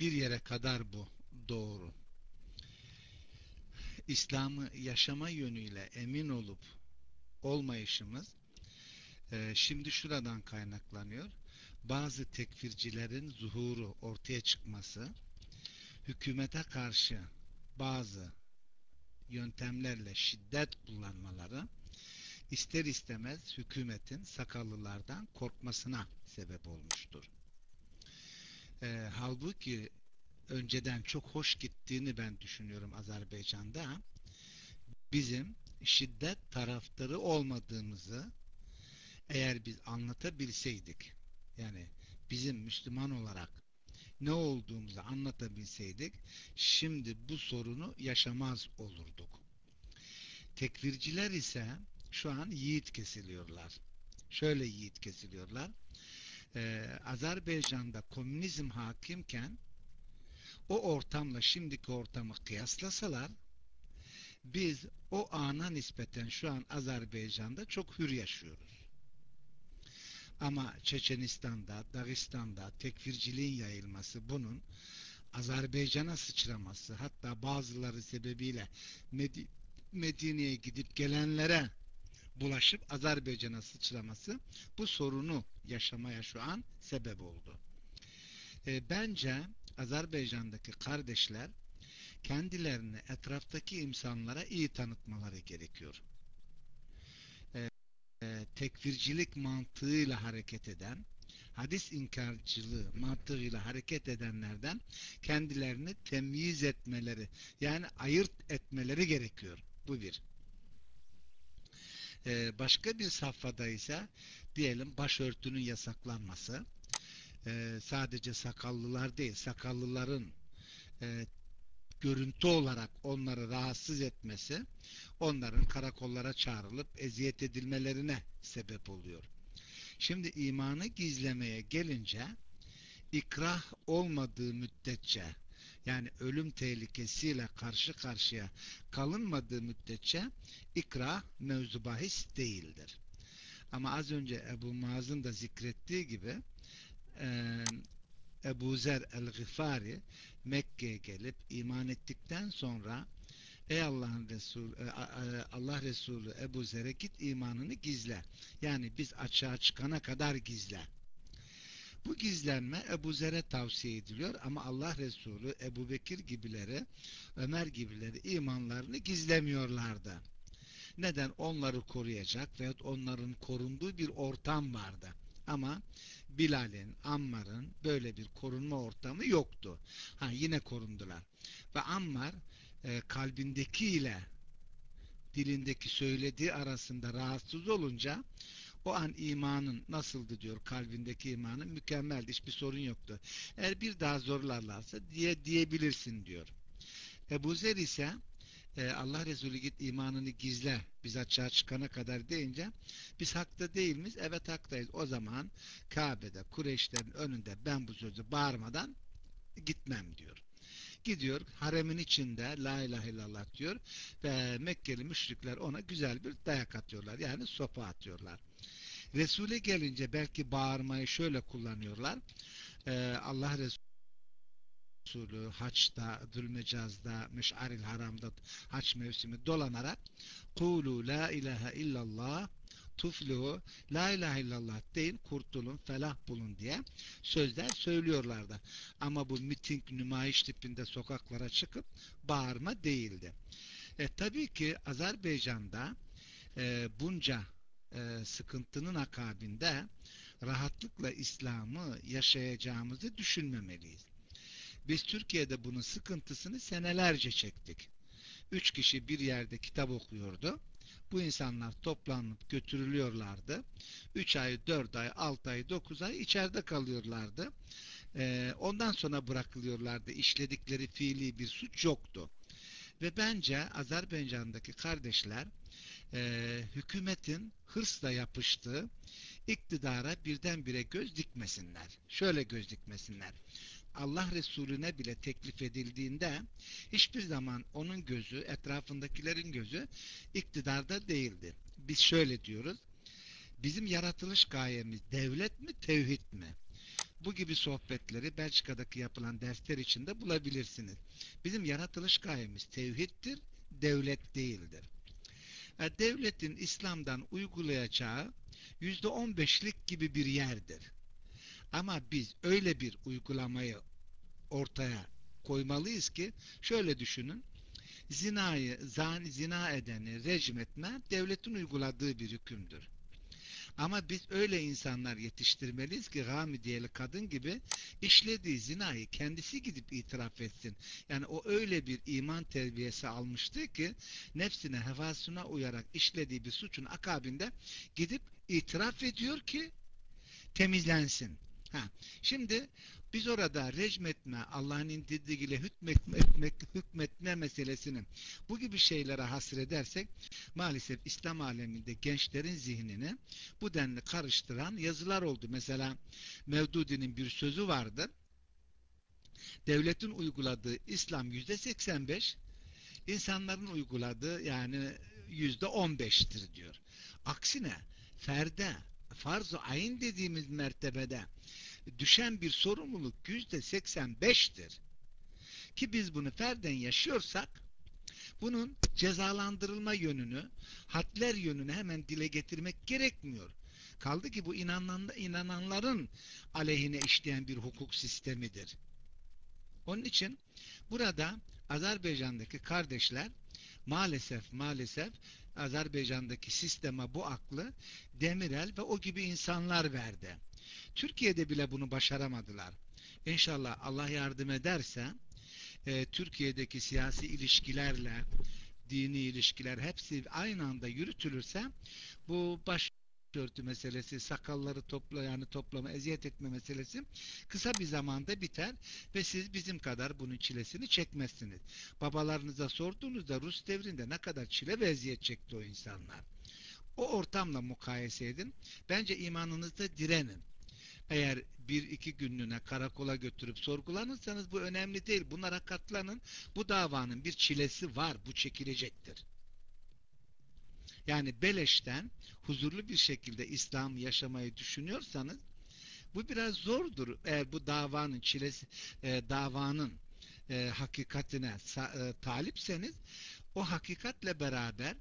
bir yere kadar bu doğru. İslam'ı yaşama yönüyle emin olup olmayışımız e, şimdi şuradan kaynaklanıyor. Bazı tekfircilerin zuhuru ortaya çıkması hükümete karşı bazı yöntemlerle şiddet kullanmaları ister istemez hükümetin sakallılardan korkmasına sebep olmuştur. E, halbuki önceden çok hoş gittiğini ben düşünüyorum Azerbaycan'da. Bizim şiddet taraftarı olmadığımızı eğer biz anlatabilseydik yani bizim Müslüman olarak ne olduğumuzu anlatabilseydik şimdi bu sorunu yaşamaz olurduk. Tekvirciler ise şu an yiğit kesiliyorlar. Şöyle yiğit kesiliyorlar. Ee, Azerbaycan'da komünizm hakimken o ortamla şimdiki ortamı kıyaslasalar biz o ana nispeten şu an Azerbaycan'da çok hür yaşıyoruz. Ama Çeçenistan'da, Dağistan'da tekfirciliğin yayılması bunun Azerbaycan'a sıçraması hatta bazıları sebebiyle Medi Medine'ye gidip gelenlere bulaşıp Azerbaycan'a sıçraması bu sorunu yaşamaya şu an sebep oldu. E, bence Azerbaycan'daki kardeşler kendilerini etraftaki insanlara iyi tanıtmaları gerekiyor. E, tekfircilik mantığıyla hareket eden, hadis inkarcılığı mantığıyla hareket edenlerden kendilerini temyiz etmeleri, yani ayırt etmeleri gerekiyor. Bu bir. E, başka bir safhada ise diyelim başörtünün yasaklanması, e, sadece sakallılar değil, sakallıların e, görüntü olarak onları rahatsız etmesi onların karakollara çağrılıp eziyet edilmelerine sebep oluyor. Şimdi imanı gizlemeye gelince ikrah olmadığı müddetçe yani ölüm tehlikesiyle karşı karşıya kalınmadığı müddetçe ikrah mevzu bahis değildir. Ama az önce Ebu Muaz'ın da zikrettiği gibi Ebu Zer el-Gıfari Mekke'ye gelip iman ettikten sonra Ey Allah'ın Resulü Allah Resulü Ebu Zer'e git imanını gizle. Yani biz açığa çıkana kadar gizle. Bu gizlenme Ebu Zer'e tavsiye ediliyor ama Allah Resulü Ebu Bekir gibileri Ömer gibileri imanlarını gizlemiyorlardı. Neden? Onları koruyacak veyahut onların korunduğu bir ortam vardı. Ama Bilal'in, Ammar'ın böyle bir korunma ortamı yoktu. Ha yine korundular. Ve Ammar e, kalbindeki ile dilindeki söylediği arasında rahatsız olunca o an imanın nasıldı diyor kalbindeki imanın mükemmeldi hiçbir sorun yoktu. Eğer bir daha zorlarlarsa diye diyebilirsin diyor. Ebu Zer ise e, Allah Resulü git imanını gizle biz açığa çıkana kadar deyince biz hakta değil miyiz? Evet haktayız. O zaman Kabe'de Kureyşlerin önünde ben bu sözü bağırmadan gitmem diyor. Gidiyor haremin içinde la ilahe illallah diyor ve Mekkeli müşrikler ona güzel bir dayak atıyorlar. Yani sopa atıyorlar. Resul'e gelince belki bağırmayı şöyle kullanıyorlar. Ee, Allah Resulü haçta, dülmecazda, meş'aril haramda haç mevsimi dolanarak kulu la ilahe illallah tuflihu la ilahe illallah deyin kurtulun felah bulun diye sözler söylüyorlardı. Ama bu miting nümayiş tipinde sokaklara çıkıp bağırma değildi. E, tabii ki Azerbaycan'da e, bunca e, sıkıntının akabinde rahatlıkla İslam'ı yaşayacağımızı düşünmemeliyiz. Biz Türkiye'de bunun sıkıntısını senelerce çektik. Üç kişi bir yerde kitap okuyordu. Bu insanlar toplanıp götürülüyorlardı. Üç ay, dört ay, altı ay, dokuz ay içeride kalıyorlardı. Ee, ondan sonra bırakılıyorlardı. İşledikleri fiili bir suç yoktu. Ve bence Azerbaycan'daki kardeşler e, hükümetin hırsla yapıştığı iktidara birdenbire göz dikmesinler. Şöyle göz dikmesinler. Allah Resulüne bile teklif edildiğinde hiçbir zaman onun gözü, etrafındakilerin gözü iktidarda değildi. Biz şöyle diyoruz. Bizim yaratılış gayemiz devlet mi, tevhid mi? Bu gibi sohbetleri Belçika'daki yapılan dersler içinde bulabilirsiniz. Bizim yaratılış gayemiz tevhiddir, devlet değildir. E, devletin İslam'dan uygulayacağı yüzde on beşlik gibi bir yerdir. Ama biz öyle bir uygulamayı ortaya koymalıyız ki şöyle düşünün zinayı, zan, zina edeni rejim etme devletin uyguladığı bir hükümdür. Ama biz öyle insanlar yetiştirmeliyiz ki Gamidiyeli kadın gibi işlediği zinayı kendisi gidip itiraf etsin. Yani o öyle bir iman terbiyesi almıştı ki nefsine, hevasına uyarak işlediği bir suçun akabinde gidip itiraf ediyor ki temizlensin. Ha, şimdi biz orada recmetme, Allah'ın indirdiğiyle hükmetme, hükmetme, hükmetme meselesini bu gibi şeylere hasredersek maalesef İslam aleminde gençlerin zihnini bu denli karıştıran yazılar oldu. Mesela Mevdudi'nin bir sözü vardır. Devletin uyguladığı İslam yüzde 85, insanların uyguladığı yani yüzde 15'tir diyor. Aksine ferde, farz-ı ayin dediğimiz mertebede düşen bir sorumluluk yüzde 85'tir. Ki biz bunu ferden yaşıyorsak bunun cezalandırılma yönünü, hadler yönünü hemen dile getirmek gerekmiyor. Kaldı ki bu inananların aleyhine işleyen bir hukuk sistemidir. Onun için burada Azerbaycan'daki kardeşler maalesef maalesef Azerbaycan'daki sisteme bu aklı Demirel ve o gibi insanlar verdi. Türkiye'de bile bunu başaramadılar. İnşallah Allah yardım ederse e, Türkiye'deki siyasi ilişkilerle dini ilişkiler hepsi aynı anda yürütülürse bu baş örtü meselesi, sakalları topla yani toplama, eziyet etme meselesi kısa bir zamanda biter ve siz bizim kadar bunun çilesini çekmezsiniz. Babalarınıza sorduğunuzda Rus devrinde ne kadar çile ve eziyet çekti o insanlar. O ortamla mukayese edin. Bence imanınızda direnin. Eğer bir iki günlüğüne karakola götürüp sorgulanırsanız bu önemli değil. Bunlara katlanın. Bu davanın bir çilesi var. Bu çekilecektir. Yani beleşten huzurlu bir şekilde İslam yaşamayı düşünüyorsanız bu biraz zordur. Eğer bu davanın çilesi, e, davanın e, hakikatine e, talipseniz o hakikatle beraber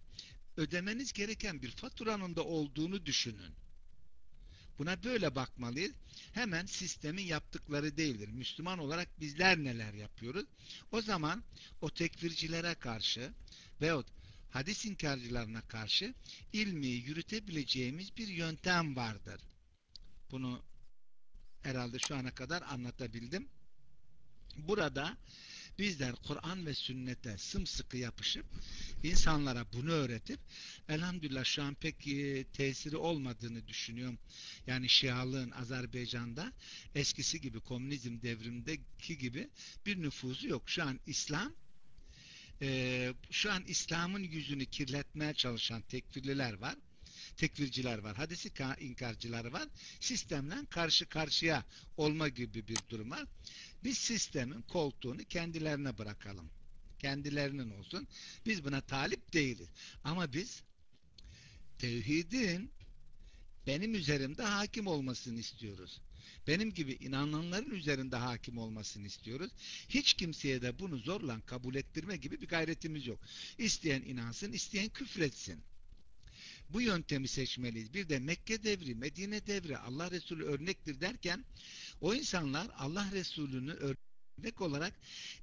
ödemeniz gereken bir faturanın da olduğunu düşünün. Buna böyle bakmalıyız. Hemen sistemin yaptıkları değildir. Müslüman olarak bizler neler yapıyoruz? O zaman o tekfircilere karşı veyahut hadis inkarcılarına karşı ilmi yürütebileceğimiz bir yöntem vardır. Bunu herhalde şu ana kadar anlatabildim. Burada bizler Kur'an ve sünnete sımsıkı yapışıp insanlara bunu öğretip elhamdülillah şu an pek e, tesiri olmadığını düşünüyorum. Yani Şialığın Azerbaycan'da eskisi gibi komünizm devrimindeki gibi bir nüfuzu yok. Şu an İslam e, şu an İslam'ın yüzünü kirletmeye çalışan tekfirliler var tekvirciler var, hadisi inkarcılar var. Sistemle karşı karşıya olma gibi bir durum var. Biz sistemin koltuğunu kendilerine bırakalım. Kendilerinin olsun. Biz buna talip değiliz. Ama biz tevhidin benim üzerimde hakim olmasını istiyoruz. Benim gibi inananların üzerinde hakim olmasını istiyoruz. Hiç kimseye de bunu zorla kabul ettirme gibi bir gayretimiz yok. İsteyen inansın, isteyen küfretsin. Bu yöntemi seçmeliyiz. Bir de Mekke devri, Medine devri Allah Resulü örnektir derken o insanlar Allah Resulü'nü örnek olarak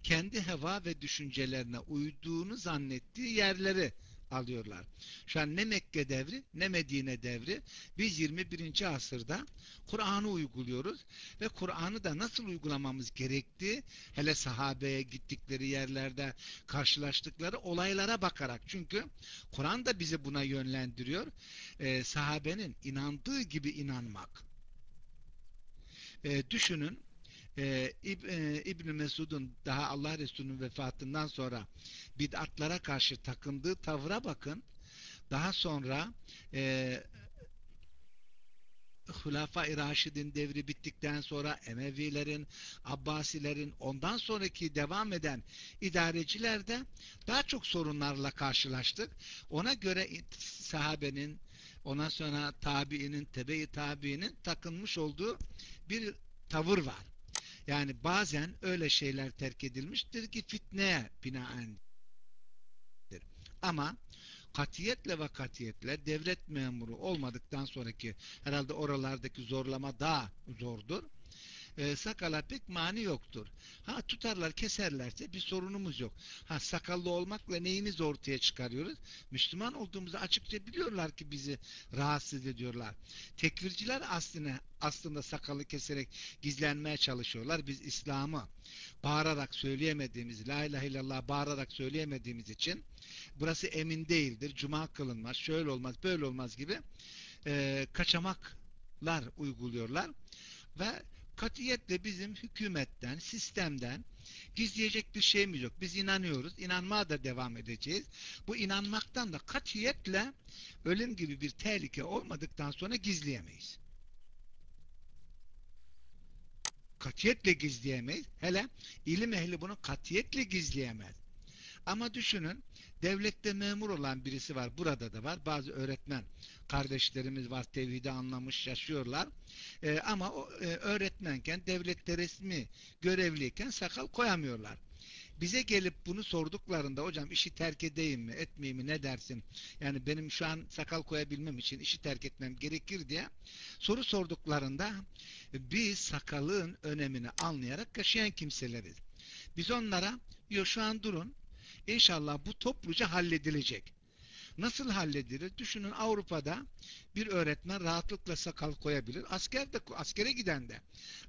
kendi heva ve düşüncelerine uyduğunu zannettiği yerleri alıyorlar. Şu an ne Mekke devri ne Medine devri biz 21. asırda Kur'an'ı uyguluyoruz ve Kur'an'ı da nasıl uygulamamız gerektiği hele sahabeye gittikleri yerlerde karşılaştıkları olaylara bakarak çünkü Kur'an da bizi buna yönlendiriyor. Ee, sahabenin inandığı gibi inanmak. Ee, düşünün e, İb, e, İbn Mesud'un daha Allah Resulü'nün vefatından sonra bid'atlara karşı takındığı tavra bakın. Daha sonra e, Hulafa-i Raşid'in devri bittikten sonra Emevilerin, Abbasilerin ondan sonraki devam eden idarecilerde daha çok sorunlarla karşılaştık. Ona göre sahabenin, ondan sonra tabiinin, tebe-i tabiinin takınmış olduğu bir tavır var. Yani bazen öyle şeyler terk edilmiştir ki fitneye binaendir. Ama katiyetle ve katiyetle devlet memuru olmadıktan sonraki herhalde oralardaki zorlama daha zordur e, sakala pek mani yoktur. Ha tutarlar keserlerse bir sorunumuz yok. Ha sakallı olmakla neyimiz ortaya çıkarıyoruz? Müslüman olduğumuzu açıkça biliyorlar ki bizi rahatsız ediyorlar. Tekvirciler aslında aslında sakalı keserek gizlenmeye çalışıyorlar. Biz İslam'ı bağırarak söyleyemediğimiz, la ilahe illallah bağırarak söyleyemediğimiz için burası emin değildir. Cuma kılınmaz, şöyle olmaz, böyle olmaz gibi e, kaçamaklar uyguluyorlar ve katiyetle bizim hükümetten, sistemden gizleyecek bir şeyimiz yok. Biz inanıyoruz. İnanmaya da devam edeceğiz. Bu inanmaktan da katiyetle ölüm gibi bir tehlike olmadıktan sonra gizleyemeyiz. Katiyetle gizleyemeyiz. Hele ilim ehli bunu katiyetle gizleyemez. Ama düşünün devlette memur olan birisi var. Burada da var. Bazı öğretmen kardeşlerimiz var. Tevhidi anlamış yaşıyorlar. E, ama o, e, öğretmenken devlette resmi görevliyken sakal koyamıyorlar. Bize gelip bunu sorduklarında hocam işi terk edeyim mi etmeyeyim mi ne dersin? Yani benim şu an sakal koyabilmem için işi terk etmem gerekir diye soru sorduklarında biz sakalın önemini anlayarak yaşayan kimseleriz. Biz onlara yo şu an durun İnşallah bu topluca halledilecek. Nasıl halledilir? Düşünün Avrupa'da bir öğretmen rahatlıkla sakal koyabilir. Asker de, askere giden de.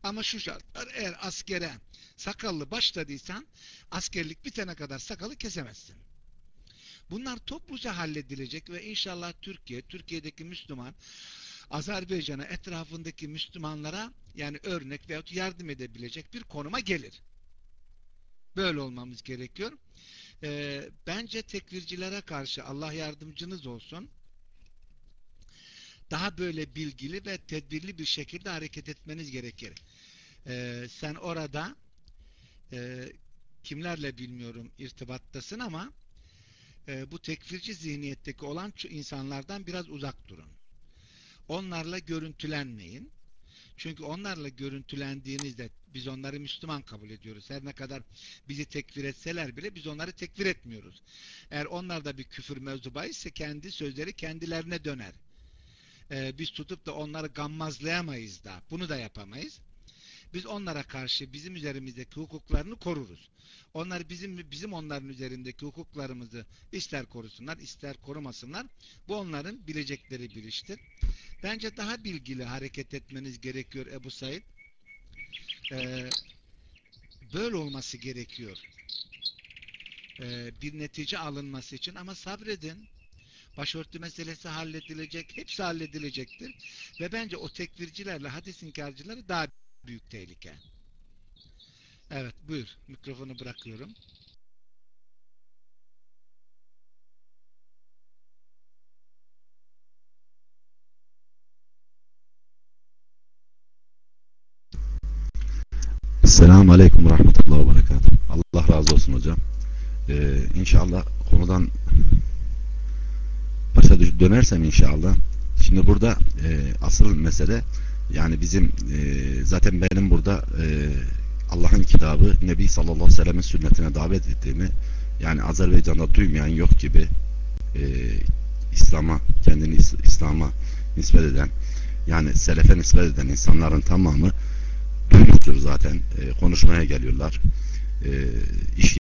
Ama şu şartlar eğer askere sakallı başladıysan askerlik bitene kadar sakalı kesemezsin. Bunlar topluca halledilecek ve inşallah Türkiye, Türkiye'deki Müslüman Azerbaycan'a etrafındaki Müslümanlara yani örnek veyahut yardım edebilecek bir konuma gelir. Böyle olmamız gerekiyor e, bence tekvircilere karşı Allah yardımcınız olsun daha böyle bilgili ve tedbirli bir şekilde hareket etmeniz gerekir. E, sen orada e, kimlerle bilmiyorum irtibattasın ama e, bu tekfirci zihniyetteki olan insanlardan biraz uzak durun. Onlarla görüntülenmeyin. Çünkü onlarla görüntülendiğinizde biz onları Müslüman kabul ediyoruz. Her ne kadar bizi tekfir etseler bile biz onları tekfir etmiyoruz. Eğer onlarda bir küfür mevzu ise kendi sözleri kendilerine döner. Ee, biz tutup da onları gammazlayamayız da. Bunu da yapamayız. Biz onlara karşı bizim üzerimizdeki hukuklarını koruruz. Onlar bizim bizim onların üzerindeki hukuklarımızı ister korusunlar, ister korumasınlar. Bu onların bilecekleri bir iştir. Bence daha bilgili hareket etmeniz gerekiyor Ebu Said. Ee, böyle olması gerekiyor. Ee, bir netice alınması için ama sabredin. Başörtü meselesi halledilecek, hepsi halledilecektir. Ve bence o tekvircilerle hadis inkarcıları daha büyük tehlike. Evet, buyur. Mikrofonu bırakıyorum. Selamun Aleyküm ve Rahmetullahi ve Berekatuhu. Allah razı olsun hocam. Ee, inşallah konudan başa dönersem inşallah. Şimdi burada e, asıl mesele yani bizim e, zaten benim burada e, Allah'ın kitabı Nebi sallallahu aleyhi ve sellemin sünnetine davet ettiğimi yani Azerbaycan'da duymayan yok gibi e, İslam'a kendini İs- İslam'a nispet eden yani selefe nispet eden insanların tamamı duymuştur zaten e, konuşmaya geliyorlar. E, iş